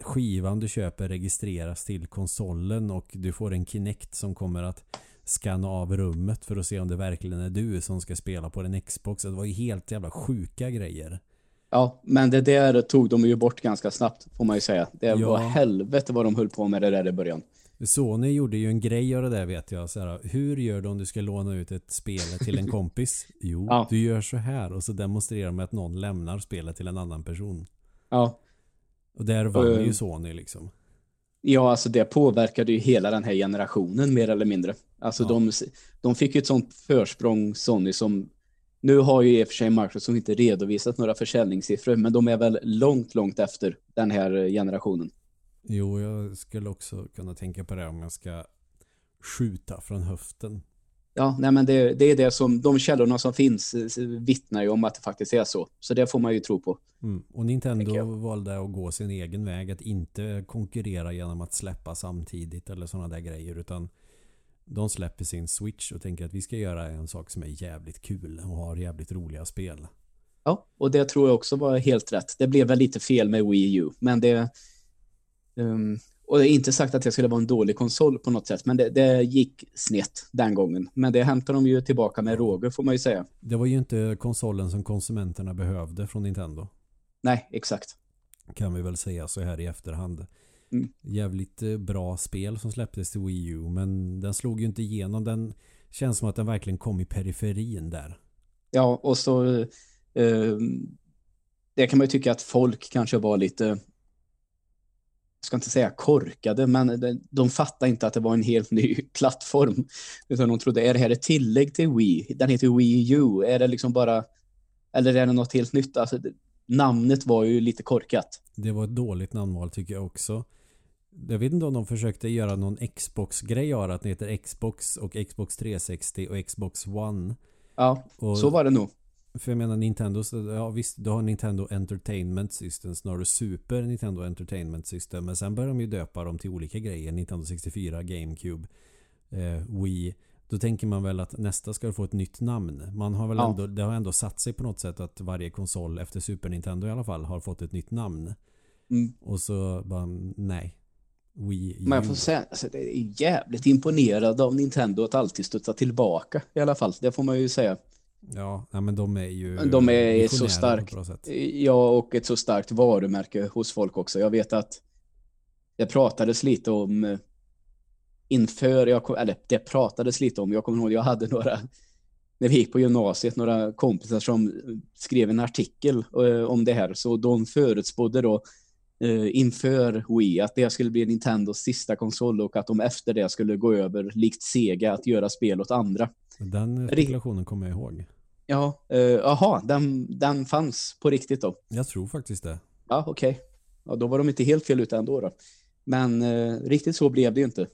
skivan du köper registreras till konsolen och du får en Kinect som kommer att scanna av rummet för att se om det verkligen är du som ska spela på din Xbox. Det var ju helt jävla sjuka grejer. ja, men det där tog de ju bort ganska snabbt, får man ju säga. Det Ja. var helvete vad de höll på med det där i början. Sony gjorde ju en grej av det där vet jag. Så här, hur gör du om du ska låna ut ett spel till en kompis? Jo, Ja. du gör så här och så demonstrerar med att någon lämnar spelet till en annan person. Ja, Och där vann Eh. ju Sony liksom. Ja, alltså det påverkade ju hela den här generationen mer eller mindre. Alltså Ja. de, de fick ju ett sånt försprång Sony som nu har ju i och för sig Microsoft inte redovisat några försäljningssiffror, men de är väl långt, långt efter den här generationen. Jo, jag skulle också kunna tänka på det om jag ska skjuta från höften. Ja, nej men det, det är det som, de källorna som finns eh, vittnar ju om att det faktiskt är så. Så det får man ju tro på. Mm. Och Nintendo valde att gå sin egen väg. Att inte konkurrera genom att släppa samtidigt eller sådana där grejer. Utan de släpper sin Switch och tänker att vi ska göra en sak som är jävligt kul och har jävligt roliga spel. Ja, och det tror jag också var helt rätt. Det blev väl lite fel med Wii U, men det... Um, och det är inte sagt att det skulle vara en dålig konsol på något sätt, men det, det gick snett den gången. Men det hämtar de ju tillbaka med råge, får man ju säga. Det var ju inte konsolen som konsumenterna behövde från Nintendo. Nej, exakt. Kan vi väl säga så här i efterhand. Mm. Jävligt eh, bra spel som släpptes till Wii U. Men den slog ju inte igenom. Den känns som att den verkligen kom i periferin där. Ja, och så... eh, det kan man ju tycka att folk kanske var lite... Ska inte säga korkade, men de, de fattade inte att det var en helt ny plattform. Utan de trodde, är det här ett tillägg till Wii? Den heter Wii U. Är det liksom bara... Eller är det något helt nytt? Alltså, namnet var ju lite korkat. Det var ett dåligt namnval tycker jag också. Jag vet inte om de försökte göra någon Xbox-grej av att det heter Xbox och Xbox 360 och Xbox One. Ja, Och, så var det nog. För jag menar Nintendo, så- ja visst du har Nintendo Entertainment System, snarare Super Nintendo Entertainment System. Men sen börjar de ju döpa dem till olika grejer. Nintendo 64, GameCube, eh, Wii. Då tänker man väl att nästa ska få ett nytt namn. Man har väl Ja. ändå, det har ändå satt sig på något sätt att varje konsol efter Super Nintendo i alla fall har fått ett nytt namn. Mm. Och så bara, nej. Wii U. Men jag får säga, alltså, det är jävligt imponerad av Nintendo att alltid studsa tillbaka i alla fall. Det får man ju säga. Ja, nej, men de är ju De är så på ett stark. bra sätt. Ja, och ett så starkt varumärke hos folk också. Jag vet att det pratades lite om eh, inför, jag, kom- eller det pratades lite om, jag kommer ihåg, jag hade några, när vi gick på gymnasiet, några kompisar som skrev en artikel eh, om det här. Så de förutspådde då eh, inför Wii att det skulle bli Nintendos sista konsol och att de efter det skulle gå över, likt Sega, att göra spel åt andra. Den spekulationen kommer jag ihåg. Ja, eh, jaha, den, den fanns på riktigt då. Jag tror faktiskt det. Ja, okej. Ja, då var de inte helt fel ute ändå då. Men eh, riktigt så blev det ju inte.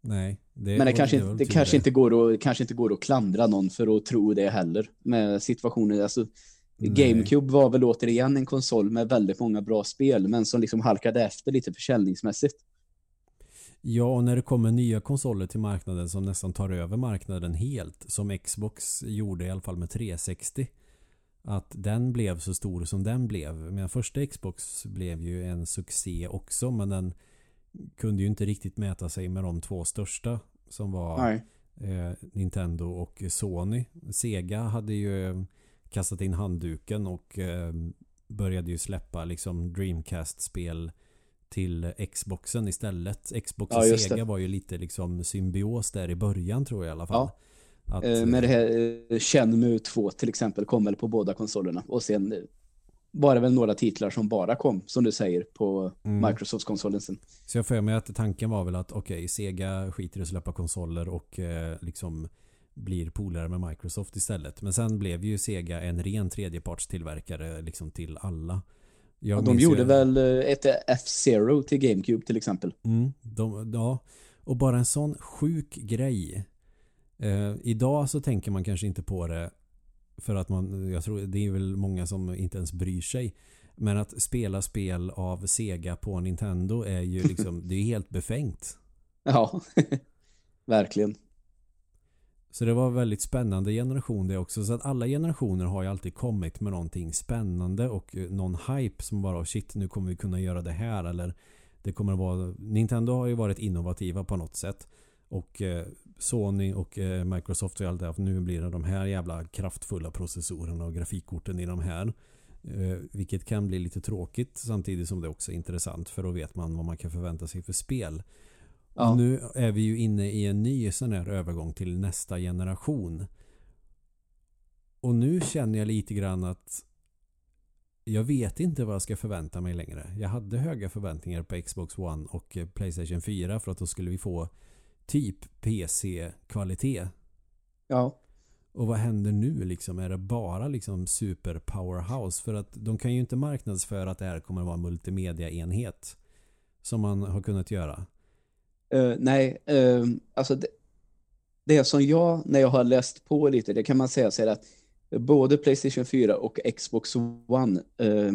Nej, Det, men det, kanske, det, det kanske, inte går att, kanske inte går att klandra någon för att tro det heller med situationen. Alltså, GameCube var väl återigen en konsol med väldigt många bra spel men som liksom halkade efter lite försäljningsmässigt. Ja, och när det kommer nya konsoler till marknaden som nästan tar över marknaden helt, som Xbox gjorde i alla fall med 360, att den blev så stor som den blev. Men första Xbox blev ju en succé också, men den kunde ju inte riktigt mäta sig med de två största som var eh, Nintendo och Sony. Sega hade ju kastat in handduken och eh, började ju släppa liksom Dreamcast-spel till Xboxen istället. Xbox och ja, Sega det. var ju lite liksom symbios där i början tror jag i alla fall. Ja. Att, eh, med det här eh, Shenmue 2 till exempel kom väl på båda konsolerna och sen eh, var det väl några titlar som bara kom, som du säger, på mm. Microsofts-konsolen sen. Så jag för mig att tanken var väl att okej, okay, Sega skiter i att släppa konsoler och eh, liksom blir polare med Microsoft istället. Men sen blev ju Sega en ren tredjepartstillverkare liksom till alla. Ja, de gjorde jag... väl eh, ett F-Zero till GameCube till exempel. Mm, de, ja, och bara en sån sjuk grej. Eh, idag så tänker man kanske inte på det för att man, jag tror det är väl många som inte ens bryr sig. Men att spela spel av Sega på Nintendo är ju liksom, det är helt befängt. Ja, verkligen. Så det var väldigt spännande generation det också. Så att alla generationer har ju alltid kommit med någonting spännande och eh, någon hype som bara oh, shit nu kommer vi kunna göra det här eller det kommer att vara Nintendo har ju varit innovativa på något sätt och eh, Sony och eh, Microsoft har ju alltid haft nu blir det de här jävla kraftfulla processorerna och grafikkorten i de här eh, vilket kan bli lite tråkigt samtidigt som det också är intressant för då vet man vad man kan förvänta sig för spel. Ja. Nu är vi ju inne i en ny sån här övergång till nästa generation. Och nu känner jag lite grann att jag vet inte vad jag ska förvänta mig längre. Jag hade höga förväntningar på Xbox One och Playstation 4 för att då skulle vi få typ PC-kvalitet. Ja. Och vad händer nu liksom? Är det bara liksom super powerhouse? För att de kan ju inte marknadsföra att det här kommer att vara en multimedia-enhet som man har kunnat göra. Uh, nej, uh, alltså det, det som jag, när jag har läst på lite, det kan man säga så att både Playstation 4 och Xbox One uh,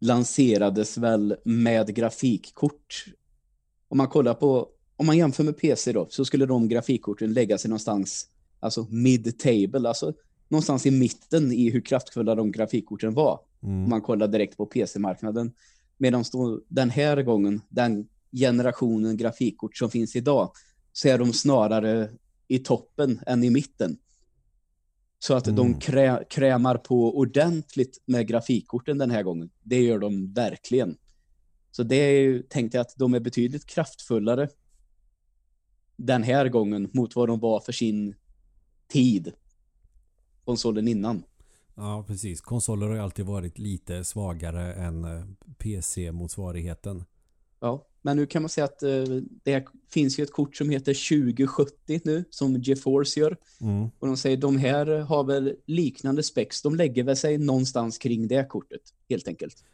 lanserades väl med grafikkort. Om man kollar på, om man jämför med PC då, så skulle de grafikkorten lägga sig någonstans, alltså mid-table, alltså någonstans i mitten i hur kraftfulla de grafikkorten var. Mm. Om man kollar direkt på PC-marknaden. Medan den här gången, den generationen grafikkort som finns idag så är de snarare i toppen än i mitten. Så att mm. de krä, krämar på ordentligt med grafikkorten den här gången. Det gör de verkligen. Så det är ju, tänkte jag att de är betydligt kraftfullare den här gången mot vad de var för sin tid. Konsolen innan. Ja, precis. Konsoler har ju alltid varit lite svagare än eh, PC-motsvarigheten. Ja, men nu kan man säga att eh, det finns ju ett kort som heter 2070 nu, som GeForce gör. Mm. Och de säger de här har väl liknande spex. De lägger väl sig någonstans kring det kortet, helt enkelt.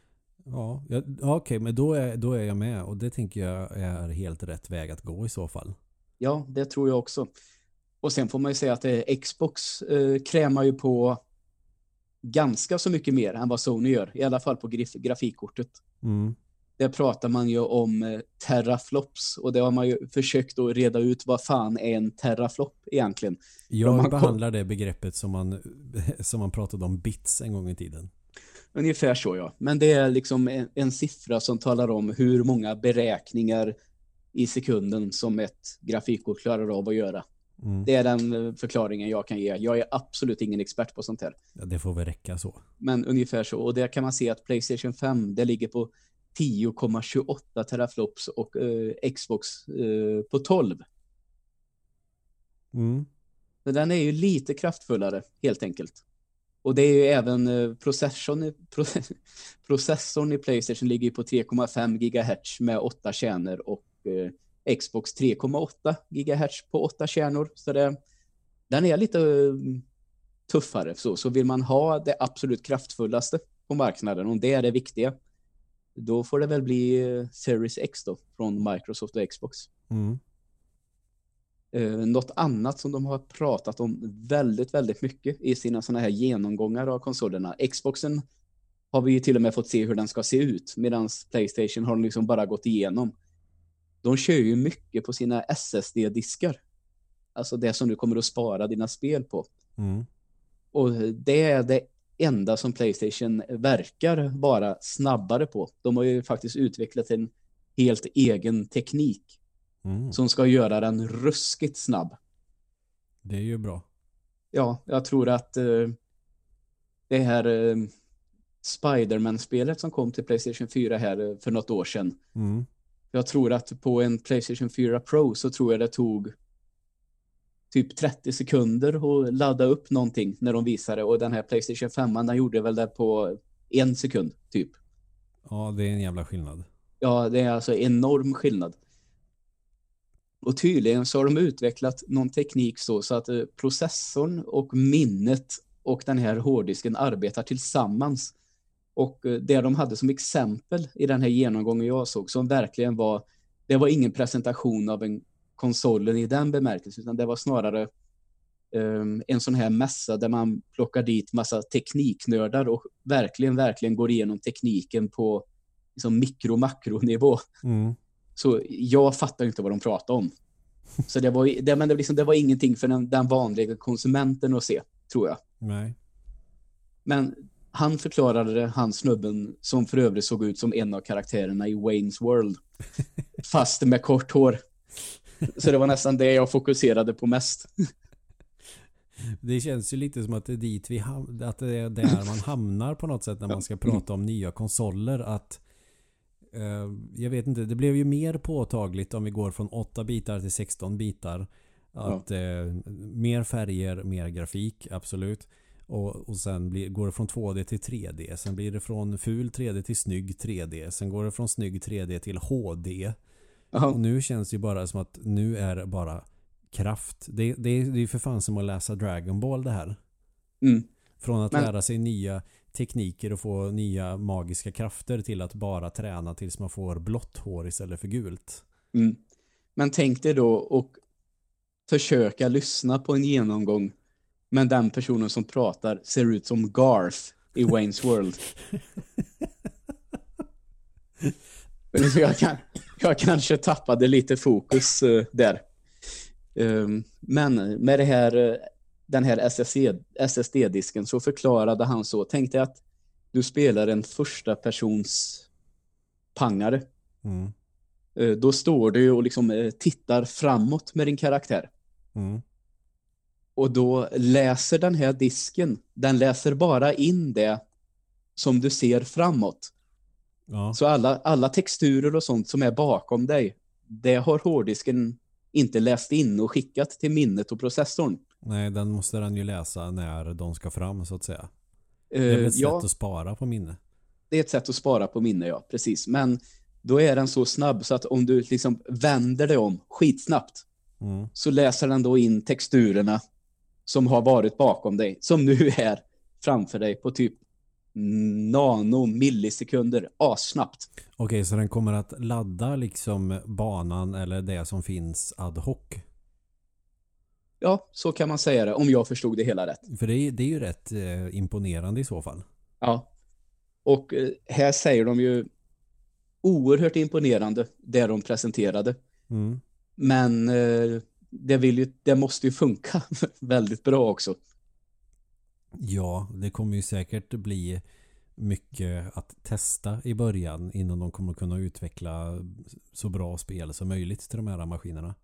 Ja, ja okej, okay, men då är, då är jag med. Och det tänker jag är helt rätt väg att gå i så fall. Ja, det tror jag också. Och sen får man ju säga att eh, Xbox eh, krämar ju på ganska så mycket mer än vad Sony gör. I alla fall på graf grafikkortet. Mm. Där pratar man ju om eh, teraflops och det har man ju försökt att reda ut vad fan är en teraflop egentligen. Jag behandlar det begreppet som man, som man pratade om bits en gång i tiden. Ungefär så ja. Men det är liksom en, en siffra som talar om hur många beräkningar i sekunden som ett grafikkort klarar av att göra. Mm. Det är den eh, förklaringen jag kan ge. Jag är absolut ingen expert på sånt här. Ja, det får väl räcka så. Men ungefär så. Och där kan man se att Playstation 5, det ligger på 10,28 teraflops och eh, Xbox eh, på 12. Mm. Så den är ju lite kraftfullare helt enkelt. Och det är ju även eh, processorn, processorn i Playstation ligger på 3,5 GHz med 8 kärnor och eh, Xbox 3,8 GHz på 8 kärnor. Så det, den är lite eh, tuffare. Så, så vill man ha det absolut kraftfullaste på marknaden och det är det viktiga då får det väl bli eh, Series X då från Microsoft och Xbox. Mm. Eh, något annat som de har pratat om väldigt, väldigt mycket i sina sådana här genomgångar av konsolerna. Xboxen har vi ju till och med fått se hur den ska se ut, medan Playstation har liksom bara gått igenom. De kör ju mycket på sina SSD-diskar. Alltså det som du kommer att spara dina spel på. Mm. Och det är det enda som Playstation verkar vara snabbare på. De har ju faktiskt utvecklat en helt egen teknik Mm. som ska göra den ruskigt snabb. Det är ju bra. Ja, jag tror att eh, det här eh, Spiderman-spelet som kom till Playstation 4 här eh, för något år sedan. Mm. Jag tror att på en Playstation 4 Pro så tror jag det tog typ 30 sekunder att ladda upp någonting när de visade och den här Playstation 5 den gjorde väl det på en sekund typ. Ja, det är en jävla skillnad. Ja, det är alltså enorm skillnad. Och tydligen så har de utvecklat någon teknik så, så att eh, processorn och minnet och den här hårddisken arbetar tillsammans. Och eh, det de hade som exempel i den här genomgången jag såg som verkligen var, det var ingen presentation av en konsolen i den bemärkelsen, utan det var snarare um, en sån här mässa där man plockar dit massa tekniknördar och verkligen, verkligen går igenom tekniken på liksom mikro-makronivå. Mm. Så jag fattar inte vad de pratar om. Så det var, det, men det, liksom, det var ingenting för den, den vanliga konsumenten att se, tror jag. Nej. Men han förklarade det, han snubben, som för övrigt såg ut som en av karaktärerna i Wayne's World. Fast med kort hår. Så det var nästan det jag fokuserade på mest. Det känns ju lite som att det är dit vi att det är där man hamnar på något sätt när man ska prata om nya konsoler att eh, jag vet inte, det blev ju mer påtagligt om vi går från 8 bitar till 16 bitar. Att eh, mer färger, mer grafik, absolut. Och, och sen blir, går det från 2D till 3D. Sen blir det från ful 3D till snygg 3D. Sen går det från snygg 3D till HD. Och Ja, nu känns det ju bara som att nu är det bara kraft. Det, det, det är ju för fan som att läsa Dragon Ball det här. mm, Från att Men- lära sig nya tekniker och få nya magiska krafter till att bara träna tills man får blått hår istället för gult. mm. Men tänk dig då och försöka lyssna på en genomgång men den personen som pratar ser ut som Garth i Wayne's World. Så jag, kan, jag kanske tappade lite fokus eh, där. Um, men med det här, eh, den här SSD, SSD-disken så förklarade han så. Tänk dig att du spelar en första persons pangare. Mm. Eh, Då står du och liksom tittar framåt med din karaktär. Mm. Och då läser den här disken, den läser bara in det som du ser framåt. Ja. Så alla, alla texturer och sånt som är bakom dig, det har hårddisken inte läst in och skickat till minnet och processorn. Nej, den måste den ju läsa när de ska fram så att säga. Eh, Det är ett sätt ja, att spara på minne. det är ett sätt att spara på minne, ja, precis. Men då är den så snabb så att om du liksom vänder dig om skitsnabbt Mm. så läser den då in texturerna som har varit bakom dig, som nu är framför dig på typ nano millisekunder, assnabbt. Okej, så den kommer att ladda liksom banan eller det som finns ad hoc. Ja, så kan man säga det, om jag förstod det hela rätt. För det är, det är ju rätt eh, imponerande i så fall. Ja. Och eh, här säger de ju oerhört imponerande det de presenterade. Mm. Men eh, det, vill ju, det måste ju funka väldigt bra också. Ja, det kommer ju säkert bli mycket att testa i början innan de kommer kunna utveckla så bra spel som möjligt till de här maskinerna.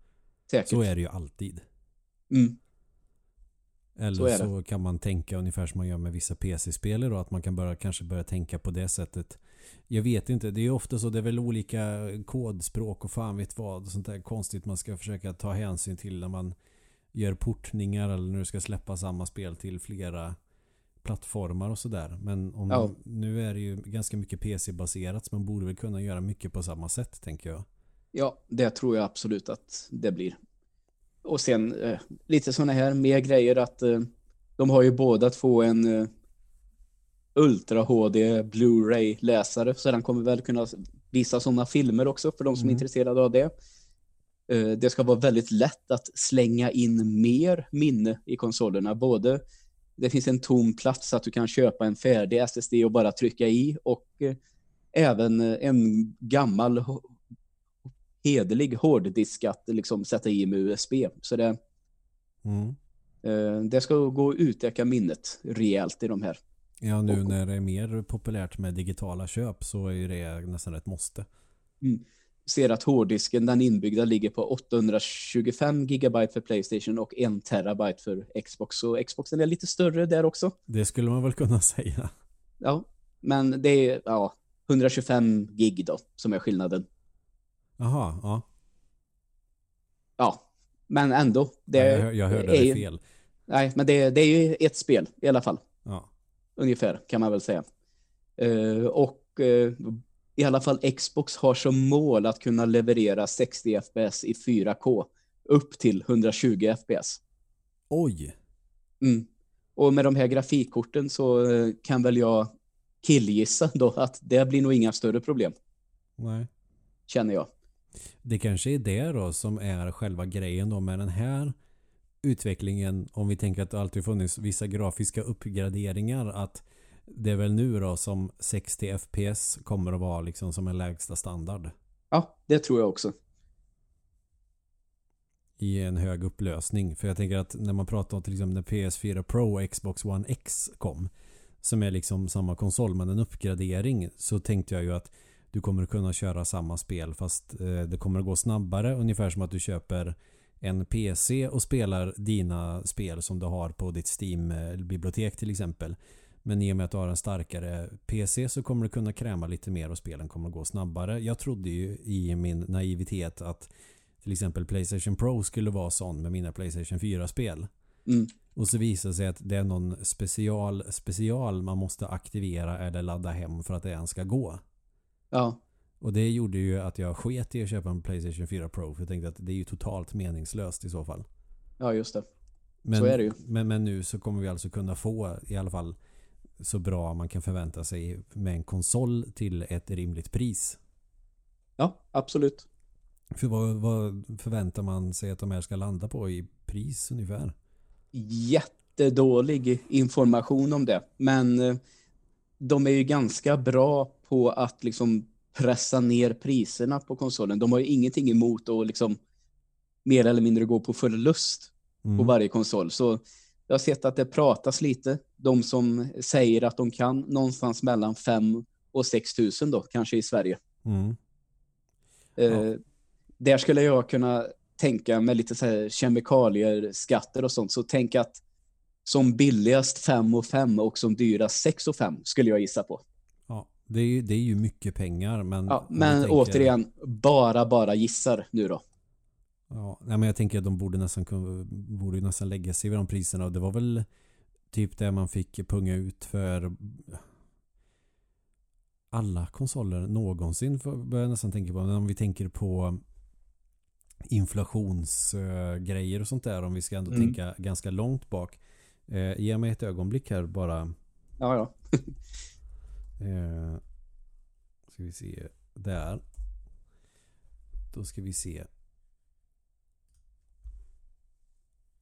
Säkert. Så är det ju alltid. Mm. Eller Så så, kan man tänka ungefär som man gör med vissa PC-spel då att man kan börja, kanske börja tänka på det sättet. Jag vet inte, det är ofta så det är väl olika kodspråk och fan vet vad sånt där konstigt man ska försöka ta hänsyn till när man gör portningar eller när du ska släppa samma spel till flera plattformar och sådär. Men om Ja. nu är det ju ganska mycket PC-baserat så man borde väl kunna göra mycket på samma sätt tänker jag. Ja, det tror jag absolut att det blir. Och sen eh, lite sådana här mer grejer att eh, de har ju båda två en eh, Ultra HD Blu-ray-läsare så den kommer väl kunna visa sådana filmer också för de som är Mm. intresserade av det. Eh, Det ska vara väldigt lätt att slänga in mer minne i konsolerna. Både det finns en tom plats så att du kan köpa en färdig SSD och bara trycka i och eh, även eh, en gammal hederlig hårddisk att liksom sätta i med USB. Så det, Mm. det ska gå att utöka minnet rejält i de här. Ja, nu Och- när det är mer populärt med digitala köp så är det nästan ett måste. Ser att hårddisken, den inbyggda, ligger på 825 gigabyte för Playstation och 1 terabyte för Xbox. Så Xboxen är lite större där också. Det skulle man väl kunna säga. Ja, men det är ja, 125 gig då som är skillnaden. Jaha, ja. Ja, men ändå. Det, jag, hör- jag hörde är det fel. Nej, men det, det är ju ett spel i alla fall. Ja. Ungefär kan man väl säga. Eh, och eh, i alla fall Xbox har som mål att kunna leverera 60 FPS i 4K upp till 120 FPS. Oj! Mm. Och med de här grafikkorten så eh, kan väl jag killgissa då att det blir nog inga större problem, Nej. känner jag. Det kanske är det då som är själva grejen då med den här utvecklingen. Om vi tänker att det alltid funnits vissa grafiska uppgraderingar. Att det är väl nu då som 60 FPS kommer att vara liksom som en lägsta standard. Ja, det tror jag också. i en hög upplösning. För jag tänker att när man pratar om till exempel när PS4 Pro och Xbox One X kom som är liksom samma konsol men en uppgradering så tänkte jag ju att du kommer kunna köra samma spel fast eh, det kommer att gå snabbare ungefär som att du köper en PC och spelar dina spel som du har på ditt Steam-bibliotek till exempel. Men i och med att du har en starkare PC så kommer du kunna kräma lite mer och spelen kommer att gå snabbare. Jag trodde ju i min naivitet att till exempel Playstation Pro skulle vara sån med mina Playstation 4-spel. Mm. Och så visar det sig att det är någon special, special man måste aktivera eller ladda hem för att det ens ska gå. Ja, Och det gjorde ju att jag sket i att köpa en Playstation 4 Pro för jag tänkte att det är ju totalt meningslöst i så fall. ja just det. Men, Så är det ju. Men, men nu så kommer vi alltså kunna få i alla fall så bra man kan förvänta sig med en konsol till ett rimligt pris. Ja, absolut. För vad, vad förväntar man sig att de här ska landa på i pris ungefär? Jättedålig information om det. Men eh, de är ju ganska bra på att liksom pressa ner priserna på konsolen. De har ju ingenting emot att liksom mer eller mindre gå på förlust Mm. på varje konsol. Så jag har sett att det pratas lite. De som säger att de kan någonstans mellan 5 och 6 tusen då, kanske i Sverige. Mm. Eh, där skulle jag kunna tänka med lite så här kemikalier, skatter och sånt. Så tänk att som billigast 5 och 5 och som dyrast 6 och 5 skulle jag gissa på. Ja, det är, ju, det är ju mycket pengar men... Ja, men tänker- återigen, bara, bara gissar nu då. Ja, men jag tänker att de borde nästan, borde nästan lägga sig vid de priserna och det var väl typ det man fick punga ut för alla konsoler någonsin börjar jag nästan tänka på. Men om vi tänker på inflationsgrejer och sånt där om vi ska ändå Mm. tänka ganska långt bak. Eh, ge mig ett ögonblick här bara. Ja, ja. Eh, ska vi se. Där. Då ska vi se.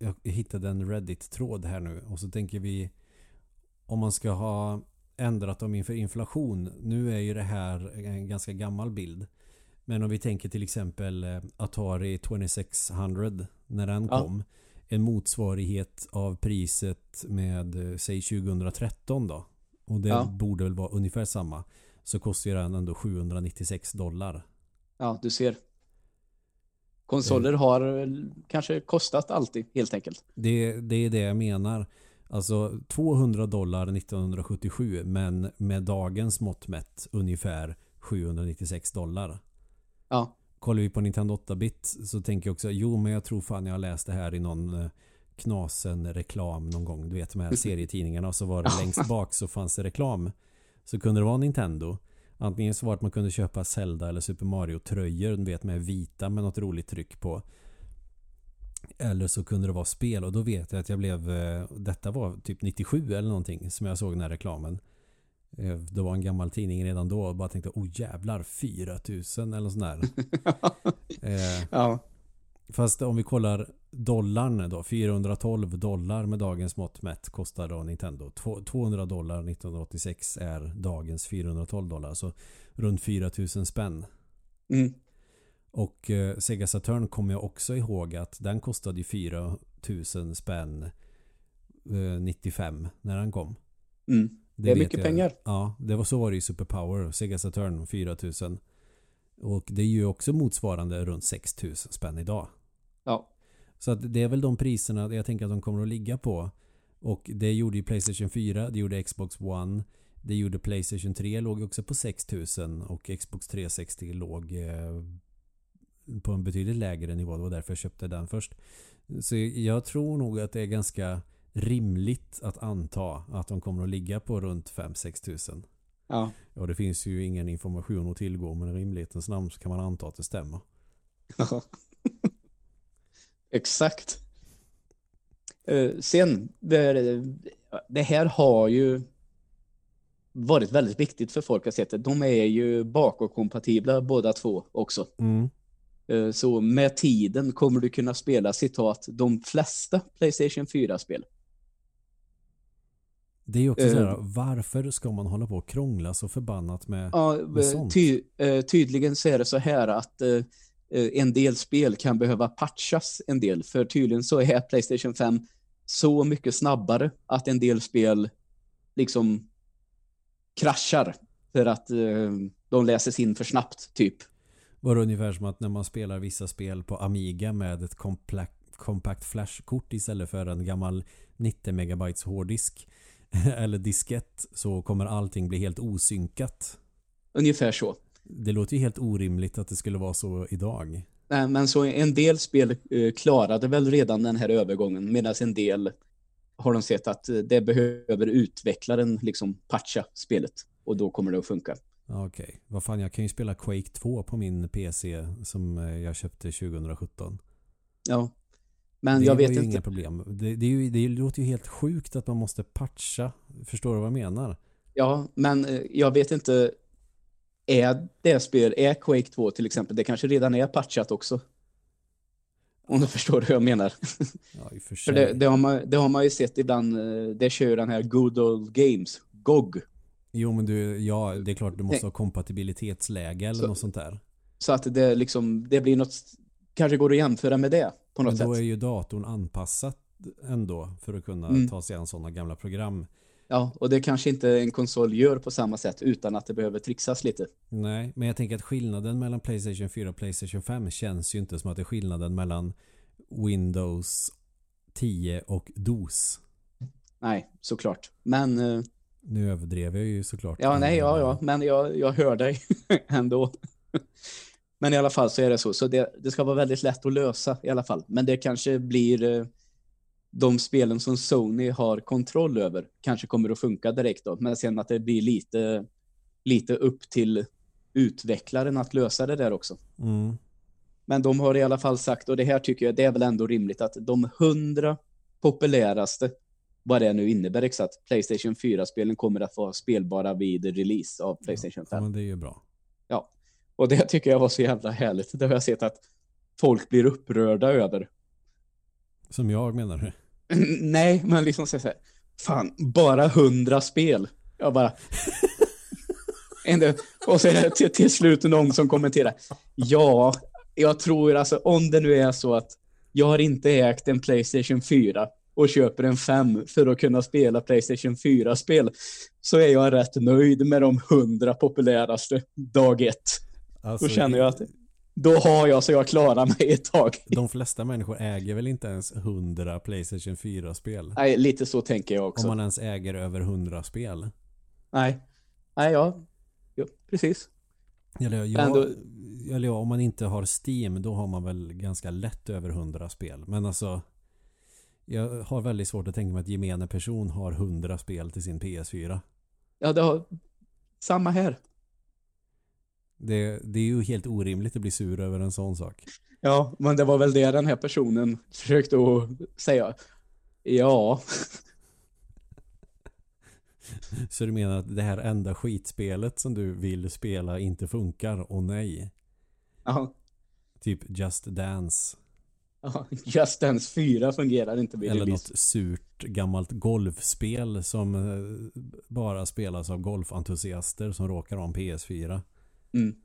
Jag hittade en Reddit-tråd här nu och så tänker vi om man ska ha ändrat dem inför inflation. Nu är ju det här en ganska gammal bild. Men om vi tänker till exempel eh, Atari 2600 när den Ja. kom. En motsvarighet av priset med eh, säg 2013 då. Och det Ja. borde väl vara ungefär samma. Så kostar den ändå 796 dollar. ja, du ser. Konsoler har eh, kanske kostat alltid, helt enkelt. Det, det är det jag menar. Alltså 200 dollar 1977 men med dagens mått mätt ungefär 796 dollar. Ja, Kollar vi på Nintendo 8-bit så tänker jag också jo men jag tror fan jag har läst det här i någon eh, knasen reklam någon gång. Du vet de här serietidningarna och så var det längst bak så fanns det reklam. Så kunde det vara Nintendo. Antingen så var det att man kunde köpa Zelda eller Super Mario tröjor, du vet med vita med något roligt tryck på. Eller så kunde det vara spel och då vet jag att jag blev eh, Detta var typ 97 eller någonting som jag såg den här reklamen. Eh, Det var en gammal tidning redan då och bara tänkte oh jävlar 4000 eller sån där. Eh, ja. Fast om vi kollar dollarn då. 412 dollar med dagens mått mätt kostar då Nintendo. Två- 200 dollar 1986 är dagens 412 dollar. Så runt 4000 spänn. Mm. Och eh, Sega Saturn kommer jag också ihåg att den kostade ju 4000 spänn eh, 95 när den kom. Mm. Det är vet mycket jag. pengar. Ja, det var så var det i Superpower. Sega Saturn 4000. Och det är ju också motsvarande runt 6000 spänn idag. Ja. Så att det är väl de priserna jag tänker att de kommer att ligga på. Och det gjorde ju Playstation 4, det gjorde Xbox One, det gjorde Playstation 3 låg också på 6000 och Xbox 360 låg eh, på en betydligt lägre nivå. Det var därför jag köpte den först. Så jag tror nog att det är ganska rimligt att anta att de kommer att ligga på runt 5-6 tusen. Ja. Ja, det finns ju ingen information att tillgå men i rimlighetens namn så kan man anta att det stämmer. Exakt. Eh, sen, det, det här har ju varit väldigt viktigt för folk att se att de är ju bakåtkompatibla båda två också. Mm. Eh, Så med tiden kommer du kunna spela citat de flesta Playstation 4-spel. Det är ju också Eh. så här, varför ska man hålla på och krångla så förbannat med... Ja, Med sånt. ty, eh, tydligen så är det så här att eh, eh, en del spel kan behöva patchas en del. För tydligen så är Playstation 5 så mycket snabbare att en del spel liksom kraschar för att eh, de läses in för snabbt typ. Var det ungefär som att när man spelar vissa spel på Amiga med ett compact flashkort istället för en gammal 90 megabytes hårddisk eller diskett så kommer allting bli helt osynkat. Ungefär så. Det låter ju helt orimligt att det skulle vara så idag. Nej, Men så en del spel eh, klarade väl redan den här övergången medan en del har de sett att eh, det behöver utvecklaren liksom patcha spelet och då kommer det att funka. Okej, vad fan jag kan ju spela Quake 2 på min PC som eh, jag köpte 2017. Ja. Men det jag vet inte. inga problem. Det, det, är ju, det låter ju helt sjukt att man måste patcha. Förstår du vad jag menar? Ja, men jag vet inte. Är det spel, är Quake 2 till exempel, det kanske redan är patchat också? Om du förstår hur jag menar. Ja, för För det, det, har man, det har man ju sett ibland, eh, det kör ju den här Good Old Games, GOG. Jo men du, ja det är klart du måste Nej. ha kompatibilitetsläge eller Så- något sånt där. Så att det liksom, det blir något, kanske går att jämföra med det på något Men då sätt. är ju datorn anpassat ändå för att kunna Mm. ta sig an sådana gamla program. Ja, och det kanske inte en konsol gör på samma sätt utan att det behöver trixas lite. Nej, men jag tänker att skillnaden mellan Playstation 4 och Playstation 5 känns ju inte som att det är skillnaden mellan Windows 10 och DOS. Nej, såklart. Men, eh, Nu överdrev jag ju såklart. ja, nej, ja, ja, men jag, jag hör dig ändå. Men i alla fall så är det så. Så det, det ska vara väldigt lätt att lösa i alla fall. Men det kanske blir eh, de spelen som Sony har kontroll över kanske kommer att funka direkt då. Men sen att det blir lite, lite upp till utvecklaren att lösa det där också. Mm. Men de har i alla fall sagt, och det här tycker jag det är väl ändå rimligt, att de hundra populäraste, vad det nu innebär exakt, Playstation 4-spelen kommer att vara spelbara vid release av Playstation Ja, 5. men det är ju bra. Ja. Och det tycker jag var så jävla härligt. Det har jag sett att folk blir upprörda över. Som jag menar du? Nej, men liksom så här, fan, bara hundra spel. Jag bara... Och så är det till, till slut någon som kommenterar. Ja, jag tror alltså om det nu är så att jag har inte ägt en Playstation 4 och köper en 5 för att kunna spela Playstation 4-spel så är jag rätt nöjd med de hundra populäraste dag ett. Alltså, Då känner jag att då har jag så jag klarar mig ett tag. De flesta människor äger väl inte ens 100 Playstation 4-spel? Nej, lite så tänker jag också. Om man ens äger över 100 spel. Nej. Nej, ja. Jo, precis. Eller, Men ja, då- eller ja, om man inte har Steam då har man väl ganska lätt över 100 spel. Men alltså jag har väldigt svårt att tänka mig att gemene person har 100 spel till sin PS4. Ja, det har samma här. Det, det är ju helt orimligt att bli sur över en sån sak. Ja, men det var väl det den här personen försökte att säga. Ja, Så du menar att det här enda skitspelet som du vill spela inte funkar? Och nej. ja, Typ Just Dance. Ja, Just Dance 4 fungerar inte Eller något surt gammalt golfspel som eh, bara spelas av golfantusiaster som råkar ha en PS4. Mm.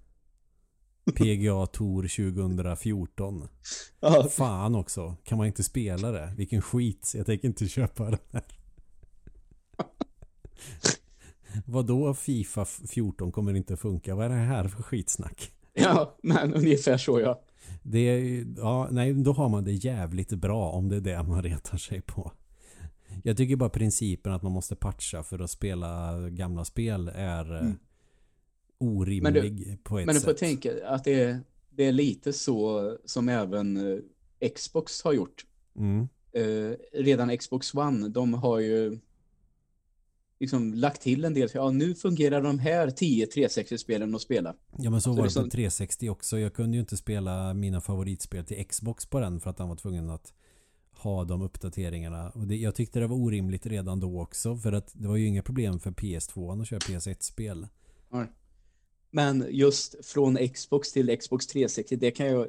PGA Tour 2014. Ja, Fan också. Kan man inte spela det? Vilken skit. Jag tänker inte köpa det här. Vadå Fifa 14 kommer inte funka? Vad är det här för skitsnack? ja, men ungefär så ja. Det är, ja, nej, då har man det jävligt bra om det är det man retar sig på. Jag tycker bara principen att man måste patcha för att spela gamla spel är Mm. Orimlig på ett Men du får sätt. tänka att det är, det är lite så som även eh, Xbox har gjort. Mm. Eh, redan Xbox One, de har ju liksom lagt till en del. Ja, nu fungerar de här 10 360-spelen att spela. Ja men så Så var det på så- 360 också. Jag kunde ju inte spela mina favoritspel till Xbox på den för att han var tvungen att ha de uppdateringarna. Och det, jag tyckte det var orimligt redan då också för att det var ju inga problem för PS2 att köra PS1-spel. Men just från Xbox till Xbox 360, det kan jag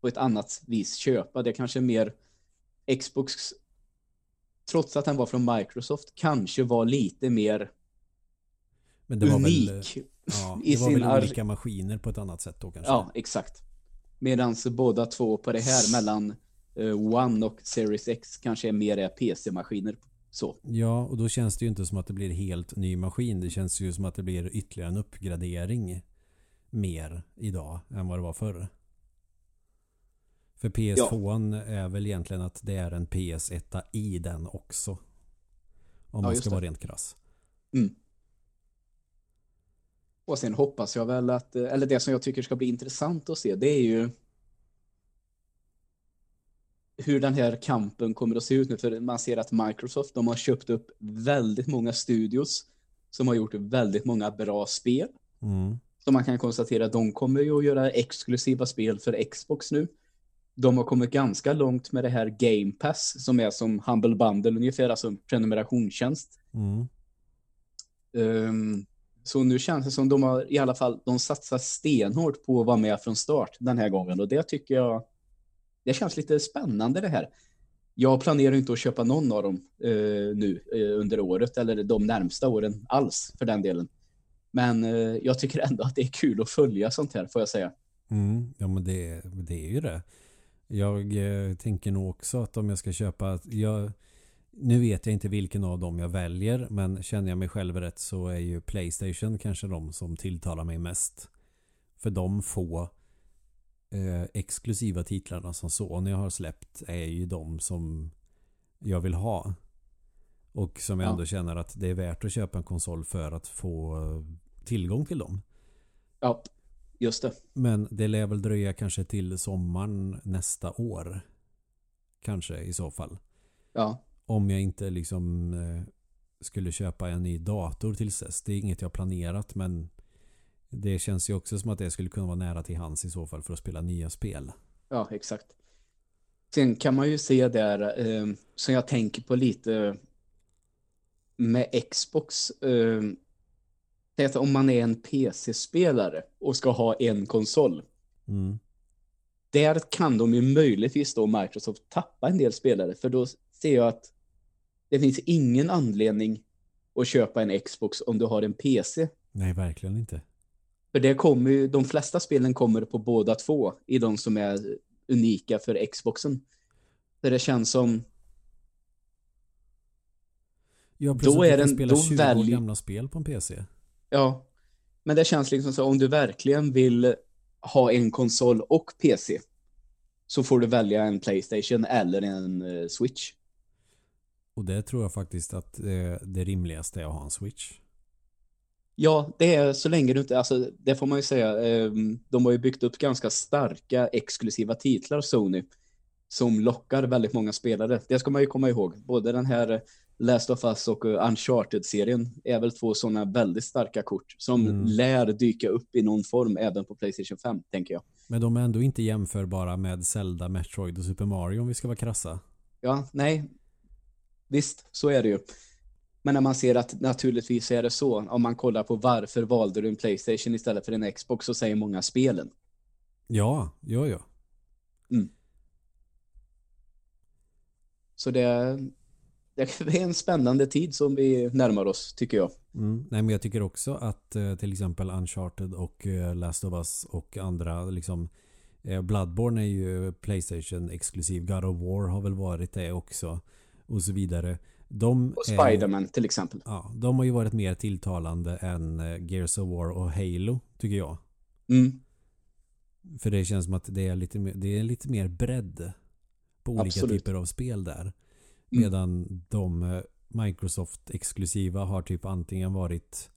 på ett annat vis köpa. Det kanske är mer Xbox, trots att den var från Microsoft, kanske var lite mer Men det var väl, unik. ja, i det var väl olika maskiner på ett annat sätt då kanske. Ja, exakt. Medan båda två på det här mellan eh, One och Series X kanske är mer PC-maskiner. Så. Ja, och då känns det ju inte som att det blir helt ny maskin. Det känns ju som att det blir ytterligare en uppgradering mer idag än vad det var förr. För PS2 är väl egentligen att det är en PS1 i den också. Om Ja, man ska det. vara rent krass. Mm. Och sen hoppas jag väl att, eh, eller det som jag tycker ska bli intressant att se, det är ju hur den här kampen kommer att se ut nu. För man ser att Microsoft, de har köpt upp väldigt många studios som har gjort väldigt många bra spel. Mm. Så man kan konstatera att de kommer ju att göra exklusiva spel för Xbox nu. De har kommit ganska långt med det här Game Pass som är som Humble Bundle ungefär, alltså en prenumerationstjänst. Mm. Ehm, så nu känns det som de har i alla fall, de satsar stenhårt på att vara med från start den här gången och det tycker jag, det känns lite spännande det här. Jag planerar inte att köpa någon av dem eh, nu eh, under året eller de närmsta åren alls för den delen. Men eh, jag tycker ändå att det är kul att följa sånt här får jag säga. Mm. Ja men det, det är ju det. Jag eh, tänker nog också att om jag ska köpa jag, Nu vet jag inte vilken av dem jag väljer men känner jag mig själv rätt så är ju Playstation kanske de som tilltalar mig mest. För de få eh, exklusiva titlarna som Sony har släppt är ju de som jag vill ha. Och som jag Ja. ändå känner att det är värt att köpa en konsol för att få eh, tillgång till dem. Ja, just det. Men det lär väl dröja kanske till sommaren nästa år. Kanske i så fall. Ja, Om jag inte liksom eh, skulle köpa en ny dator tills dess. Det är inget jag planerat men det känns ju också som att det skulle kunna vara nära till hands i så fall för att spela nya spel. ja, exakt. Sen kan man ju se där, eh, som jag tänker på lite med Xbox, eh, det om man är en PC-spelare och ska ha en konsol, Mm. där kan de ju möjligtvis då Microsoft tappa en del spelare, för då ser jag att det finns ingen anledning att köpa en Xbox om du har en PC. Nej, verkligen inte. För det kommer ju, de flesta spelen kommer på båda två i de som är unika för Xboxen. Så det känns som, Ja, plus Då att är den- spela då 20 år gamla spel på en PC. ja, men det känns liksom så om du verkligen vill ha en konsol och PC så får du välja en Playstation eller en eh, Switch. Och det tror jag faktiskt att eh, det rimligaste är att ha en Switch. Ja, det är så länge du inte, alltså det får man ju säga, eh, de har ju byggt upp ganska starka exklusiva titlar Sony som lockar väldigt många spelare. Det ska man ju komma ihåg. Både den här Last of Us och eh, Uncharted-serien är väl två sådana väldigt starka kort som Mm. lär dyka upp i någon form även på Playstation 5, tänker jag. Men de är ändå inte jämförbara med Zelda, Metroid och Super Mario om vi ska vara krassa. Ja, nej. Visst, så är det ju. Men när man ser att naturligtvis är det så, om man kollar på varför valde du en Playstation istället för en Xbox så säger många spelen. Ja, ja, ja. Mm. Så det, det är en spännande tid som vi närmar oss, tycker jag. Mm. Nej, men jag tycker också att eh, till exempel Uncharted och eh, Last of Us och andra liksom eh, Bloodborne är ju Playstation exklusiv. God of War har väl varit det också. Och så vidare. De Och Spiderman till exempel. Ja, de har ju varit mer tilltalande än eh, Gears of War och Halo tycker jag. Mm. För det känns som att det är lite mer, det är lite mer bredd på olika Absolut. typer av spel där. Mm. Medan de eh, Microsoft-exklusiva har typ antingen varit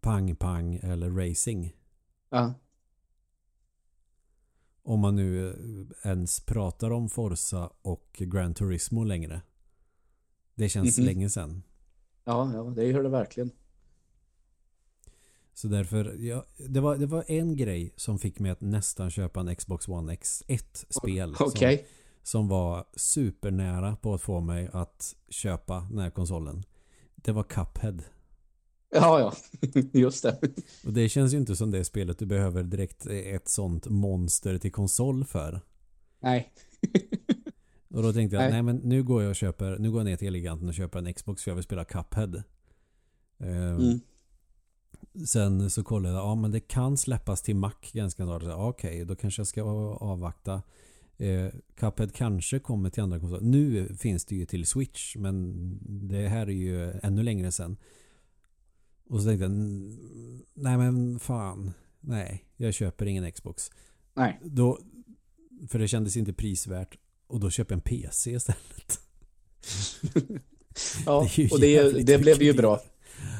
pang-pang eller racing. Ja. Om man nu eh, ens pratar om Forza och Gran Turismo längre. Det känns Mhm. länge sedan. Ja, ja, det gör det verkligen. Så därför, ja, det, var, det var en grej som fick mig att nästan köpa en Xbox One X. Ett spel Okej. som, som var supernära på att få mig att köpa den här konsolen. Det var Cuphead. Ja, ja. Just det. Och det känns ju inte som det spelet du behöver direkt ett sånt monster till konsol för. Nej. Och då tänkte jag, Nej. nej, men nu går jag och köper, nu går jag ner till Eleganten och köper en Xbox för jag vill spela Cuphead. Eh, Mm. Sen så kollade jag, ja men det kan släppas till Mac ganska snart. Okej, då kanske jag ska avvakta. Eh, Cuphead kanske kommer till andra konsoler. Nu finns det ju till Switch, men det här är ju ännu längre sen. Och så tänkte jag, "Mm, nej men fan, nej, jag köper ingen Xbox. Nej. Då, för det kändes inte prisvärt. Och då köper jag en PC istället. Ja, Det och det, det blev ju bra.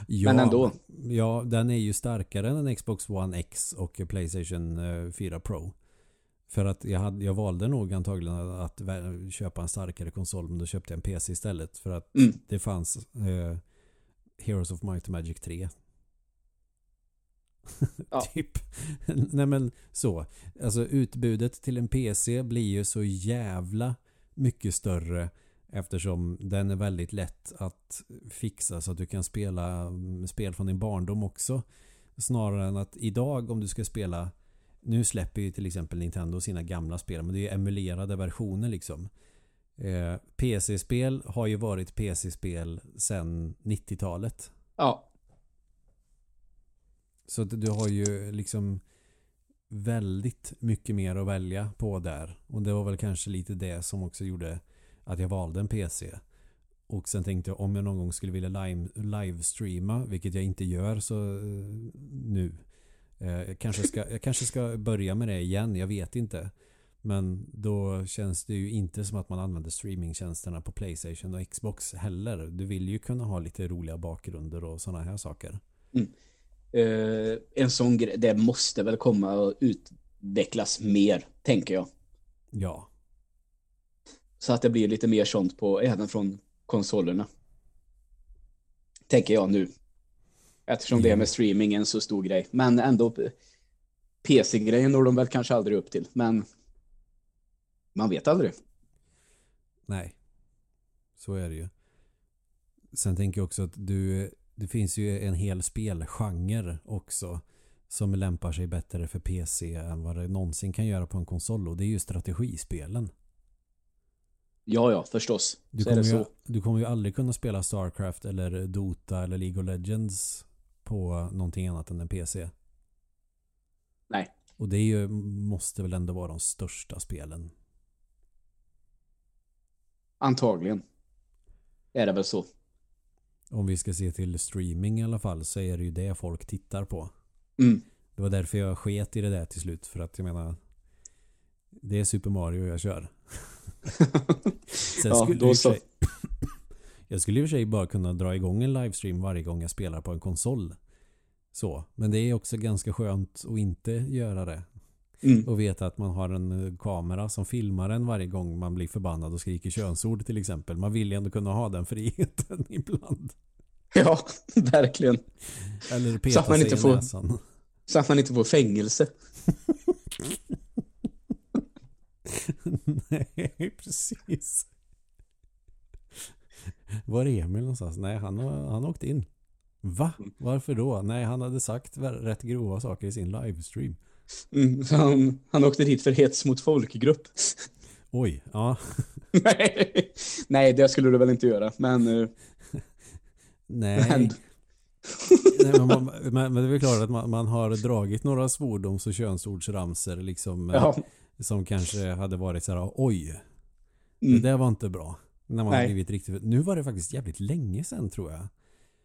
Ja, Men ändå. Ja, den är ju starkare än en Xbox One X och Playstation eh, 4 Pro. För att jag, hade, jag valde nog antagligen att köpa en starkare konsol men då köpte jag en PC istället för att Mm. det fanns eh, Heroes of Might and Magic 3. Ja. typ. Nej men så. Alltså utbudet till en PC blir ju så jävla mycket större eftersom den är väldigt lätt att fixa så att du kan spela mm, spel från din barndom också. Snarare än att idag om du ska spela nu släpper ju till exempel Nintendo sina gamla spel men det är ju emulerade versioner liksom. Eh, PC-spel har ju varit PC-spel sedan 90-talet. Ja. Så att du har ju liksom väldigt mycket mer att välja på där. Och det var väl kanske lite det som också gjorde att jag valde en PC. Och sen tänkte jag om jag någon gång skulle vilja livestreama, vilket jag inte gör så eh, nu. Eh, jag, kanske ska, jag kanske ska börja med det igen, jag vet inte. Men då känns det ju inte som att man använder streamingtjänsterna på Playstation och Xbox heller. Du vill ju kunna ha lite roliga bakgrunder och sådana här saker. Mm. Eh, en sån grej, det måste väl komma att utvecklas mer, tänker jag. Ja, Så att det blir lite mer sånt på, även från konsolerna. Tänker jag nu. Eftersom det Ja. med streaming är en så stor grej. Men ändå, PC-grejen når de väl kanske aldrig upp till. Men man vet aldrig. Nej. Så är det ju. Sen tänker jag också att du, det finns ju en hel spelgenre också som lämpar sig bättre för PC än vad det någonsin kan göra på en konsol och det är ju strategispelen. Ja, ja, förstås. Du kommer, ju, du kommer ju aldrig kunna spela Starcraft eller Dota eller League of Legends på någonting annat än en PC. Nej. Och det är ju, måste väl ändå vara de största spelen. Antagligen. Är det väl så. Om vi ska se till streaming i alla fall så är det ju det folk tittar på. Mm. Det var därför jag sket i det där till slut. För att jag menar Det är Super Mario jag kör. Sen Ja, skulle då så. sig, Jag skulle i och för sig bara kunna dra igång en livestream varje gång jag spelar på en konsol. Så. Men det är också ganska skönt att inte göra det. Mm. Och veta att man har en eh, kamera som filmar en varje gång man blir förbannad och skriker könsord till exempel. Man vill ju ändå kunna ha den friheten ibland. Ja, verkligen. Eller Så peta att man sig inte i får- näsan. Så att man inte får fängelse. Nej, precis. Var är Emil någonstans? Nej, han han har åkt in. Va? Varför då? Nej, han hade sagt rätt grova saker i sin livestream. Mm. Så han, han åkte dit för hets mot folkgrupp. Oj, ja. Nej. Nej, det skulle du väl inte göra. Men... eh, Nej. Men- Nej men, man, men, det är väl klart att man, man har dragit några svordoms och könsordsramser liksom, eh, ja. som kanske hade varit så här: oj, Mm. det där var inte bra. När man Nej. blivit riktigt... Nu var det faktiskt jävligt länge sedan tror jag.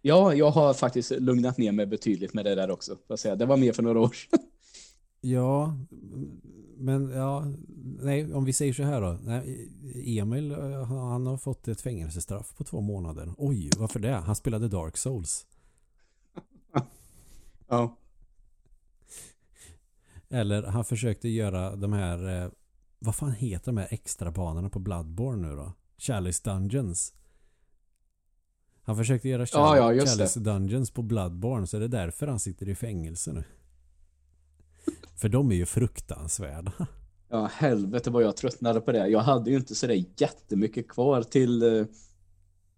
ja, jag har faktiskt lugnat ner mig betydligt med det där också. Det var mer för några år sedan. Ja, men ja, nej, om vi säger så här då. Nej, Emil, eh, han har fått ett fängelsestraff på två månader. Oj, varför det? Han spelade Dark Souls. Ja. Eller han försökte göra de här, eh, vad fan heter de här extra banorna på Bloodborne nu då? Chalice Dungeons. Han försökte göra Chalice, Ja, ja, Chalice Dungeons på Bloodborne så det är därför han sitter i fängelse nu. För de är ju fruktansvärda. Ja, helvete vad jag tröttnade på det. Jag hade ju inte sådär jättemycket kvar till eh,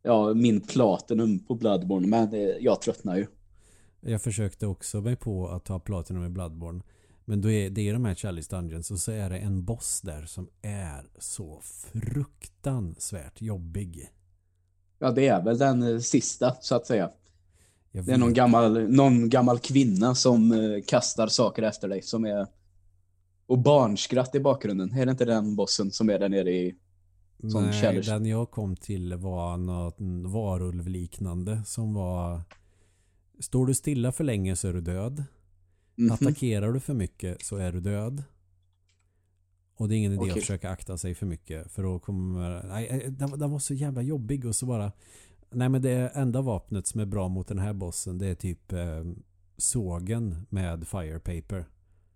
ja, min Platinum på Bloodborne, men eh, jag tröttnar ju. Jag försökte också mig på att ta Platinum i Bloodborne. Men då är, det är de här Chalice Dungeons och så är det en boss där som är så fruktansvärt jobbig. Ja, det är väl den eh, sista, så att säga. Det är någon gammal, någon gammal kvinna som eh, kastar saker efter dig, som är... Och barnskratt i bakgrunden. Är det inte den bossen som är där nere i... som Nej, Chalice. den jag kom till var något varulvliknande som var Står du stilla för länge så är du död. Mhm. Attackerar du för mycket så är du död. Och det är ingen idé Okej. att försöka akta sig för mycket för då kommer... Nej, eh, den, den var så jävla jobbig och så bara... Nej men det enda vapnet som är bra mot den här bossen det är typ eh, sågen med fire paper.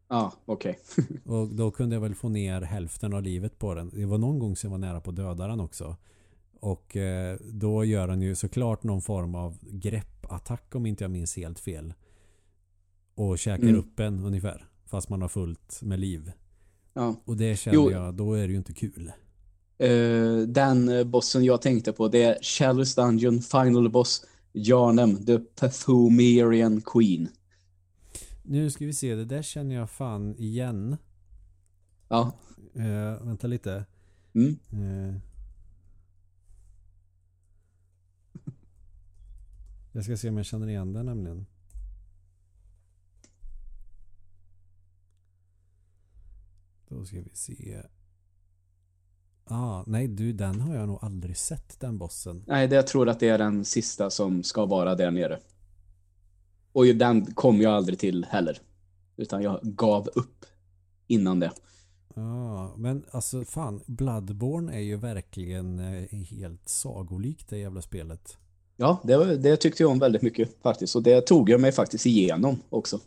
Ja, okej. Och då kunde jag väl få ner hälften av livet på den. Det var någon gång som jag var nära på att döda den också. Och eh, då gör den ju såklart någon form av greppattack om inte jag minns helt fel. Och käkar Mm. upp en ungefär. Fast man har fullt med liv. Ja. Och det känner Jo. jag, då är det ju inte kul. Eh, den eh, bossen jag tänkte på, det är Chalice Dungeon Final Boss Jarnem, The Pathomerian Queen. Nu ska vi se, det där känner jag fan igen. Ja. Eh, vänta lite. Mm. Eh. Jag ska se om jag känner igen den nämligen. Då ska vi se. Ah, nej du, den har jag nog aldrig sett den bossen. Nej, det jag tror att det är den sista som ska vara där nere. Och den kom jag aldrig till heller. Utan jag gav upp innan det. Ja, men alltså fan, Bloodborne är ju verkligen eh, helt sagolikt det jävla spelet. Ja, det, det tyckte jag om väldigt mycket faktiskt. Och det tog jag mig faktiskt igenom också.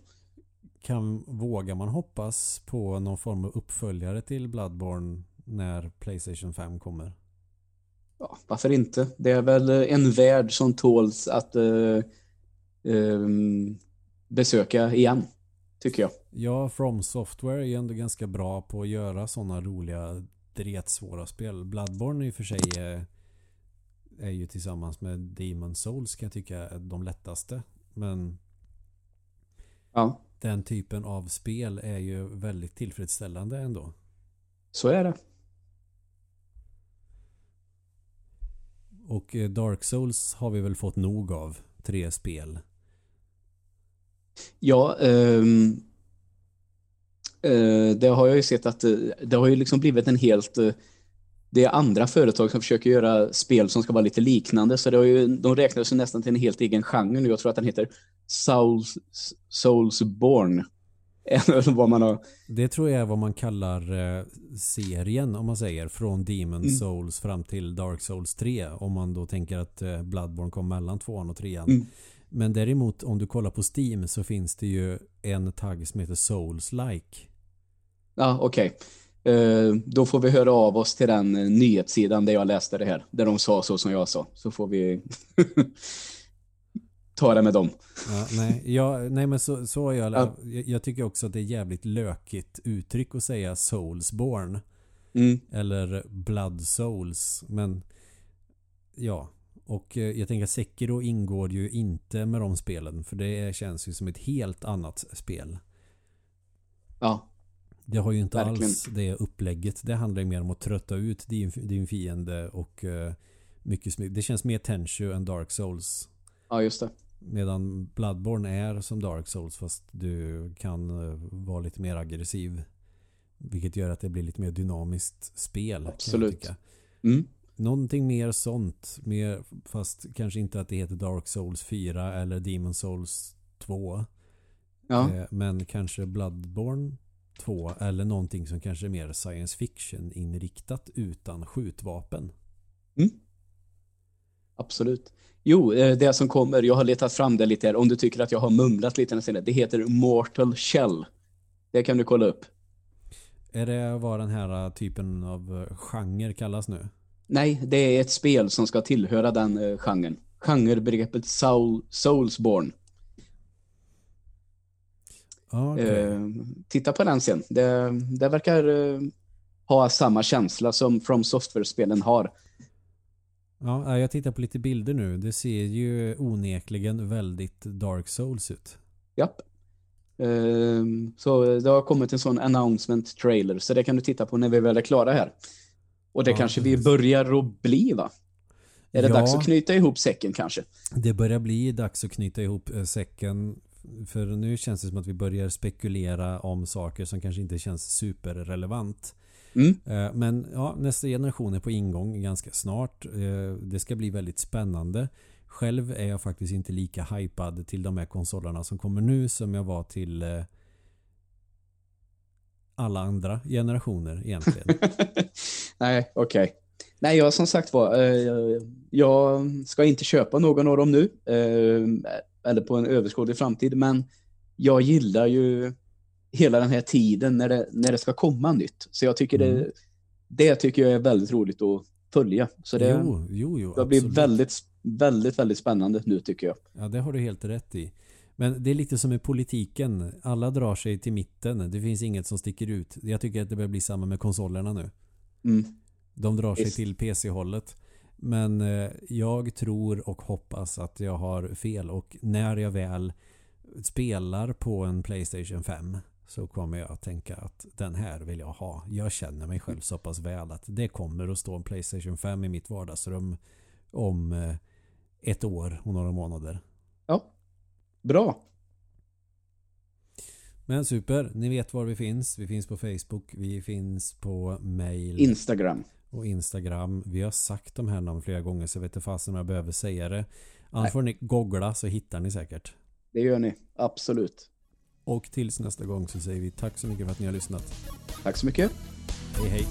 Kan, vågar man hoppas på någon form av uppföljare till Bloodborne när Playstation 5 kommer? Ja, varför inte? Det är väl eh, en värld som tåls att eh, ehm, besöka igen, tycker jag. Ja, From Software är ändå ganska bra på att göra sådana roliga dretsvåra spel. Bloodborne i och för sig är, är ju tillsammans med Demon Souls kan jag tycka är de lättaste. Men Ja, den typen av spel är ju väldigt tillfredsställande ändå. så är det. Och eh, Dark Souls har vi väl fått nog av. Tre spel. Ja, um, uh, det har jag ju sett att eh, det har ju liksom blivit en helt... Uh, det är andra företag som försöker göra spel som ska vara lite liknande, så det har ju, de räknas ju nästan till en helt egen genre nu. Jag tror att den heter Souls, Soulsborne. Eller vad man har... Det tror jag är vad man kallar eh, serien om man säger. Från Demon Mm. Souls fram till Dark Souls 3. Om man då tänker att eh, Bloodborne kom mellan tvåan och trean. Mm. Men däremot om du kollar på Steam så finns det ju en tagg som heter Souls-like. Ja, okej. Eh, då får vi höra av oss till den eh, nyhetssidan där jag läste det här. Där de sa så som jag sa. Så får vi ta det med dem. Ja, nej, ja, nej men så, så är jag, Ja. jag. Jag tycker också att det är jävligt lökigt uttryck att säga Soulsborne. Mm. Eller Blood Souls. Men ja. Och eh, jag tänker att Sekiro ingår ju inte med de spelen. För det känns ju som ett helt annat spel. Ja, Det har ju inte Verkligen. alls det upplägget. Det handlar ju mer om att trötta ut din, din fiende och eh, mycket smyg. Det känns mer Tenchu än Dark Souls. Ja, just det. Medan Bloodborne är som Dark Souls fast du kan eh, vara lite mer aggressiv. Vilket gör att det blir lite mer dynamiskt spel. Absolut. Mm. Någonting mer sånt. Mer, fast kanske inte att det heter Dark Souls 4 eller Demon Souls 2. Ja, Eh, Men kanske Bloodborne 2 eller någonting som kanske är mer science fiction inriktat utan skjutvapen. absolut. Jo, eh, det som kommer, jag har letat fram det lite här. Om du tycker att jag har mumlat lite nästan. Det heter Mortal Shell. Det kan du kolla upp. Är det vad den här typen av eh, genre kallas nu? Nej, det är ett spel som ska tillhöra den uh, genren. Genrebegreppet Soul, Soulsborne. Okej. Eh, titta på den sen. Det, det verkar eh, ha samma känsla som From Software-spelen har. Ja, jag tittar på lite bilder nu. Det ser ju onekligen väldigt Dark Souls ut. Japp. Eh, så det har kommit en sån announcement trailer, så det kan du titta på när vi väl är klara här. Och det Ja, kanske vi börjar att bli va? Är det Ja. dags att knyta ihop säcken kanske? Det börjar bli dags att knyta ihop eh, säcken. För nu känns det som att vi börjar spekulera om saker som kanske inte känns superrelevant. Mm. Eh, Men ja, nästa generation är på ingång ganska snart. Eh, Det ska bli väldigt spännande. Själv är jag faktiskt inte lika hypad till de här konsolerna som kommer nu som jag var till eh, alla andra generationer egentligen. Nej, okej. Nej, jag som sagt var, eh, jag ska inte köpa någon av dem nu. Eh, eller på en överskådlig framtid, men jag gillar ju hela den här tiden när det, när det ska komma nytt. Så jag tycker Mm. det, det tycker jag är väldigt roligt att följa. Så det, jo, jo, jo. det blir väldigt, väldigt, väldigt spännande nu tycker jag. Ja, det har du helt rätt i. Men det är lite som i politiken. Alla drar sig till mitten. Det finns inget som sticker ut. Jag tycker att det börjar bli samma med konsolerna nu. Mm. De drar sig Visst. till PC-hållet. Men eh, jag tror och hoppas att jag har fel och när jag väl spelar på en Playstation 5 så kommer jag att tänka att den här vill jag ha. Jag känner mig själv så pass väl att det kommer att stå en Playstation 5 i mitt vardagsrum om eh, ett år och några månader. Ja, bra. Men super, ni vet var vi finns. Vi finns på Facebook, vi finns på mail Instagram. och Instagram. Vi har sagt de här namnen flera gånger så jag vet inte fasen om jag behöver säga det. Annars får ni googla så hittar ni säkert. Det gör ni, absolut. Och tills nästa gång så säger vi tack så mycket för att ni har lyssnat. Tack så mycket. Hej hej!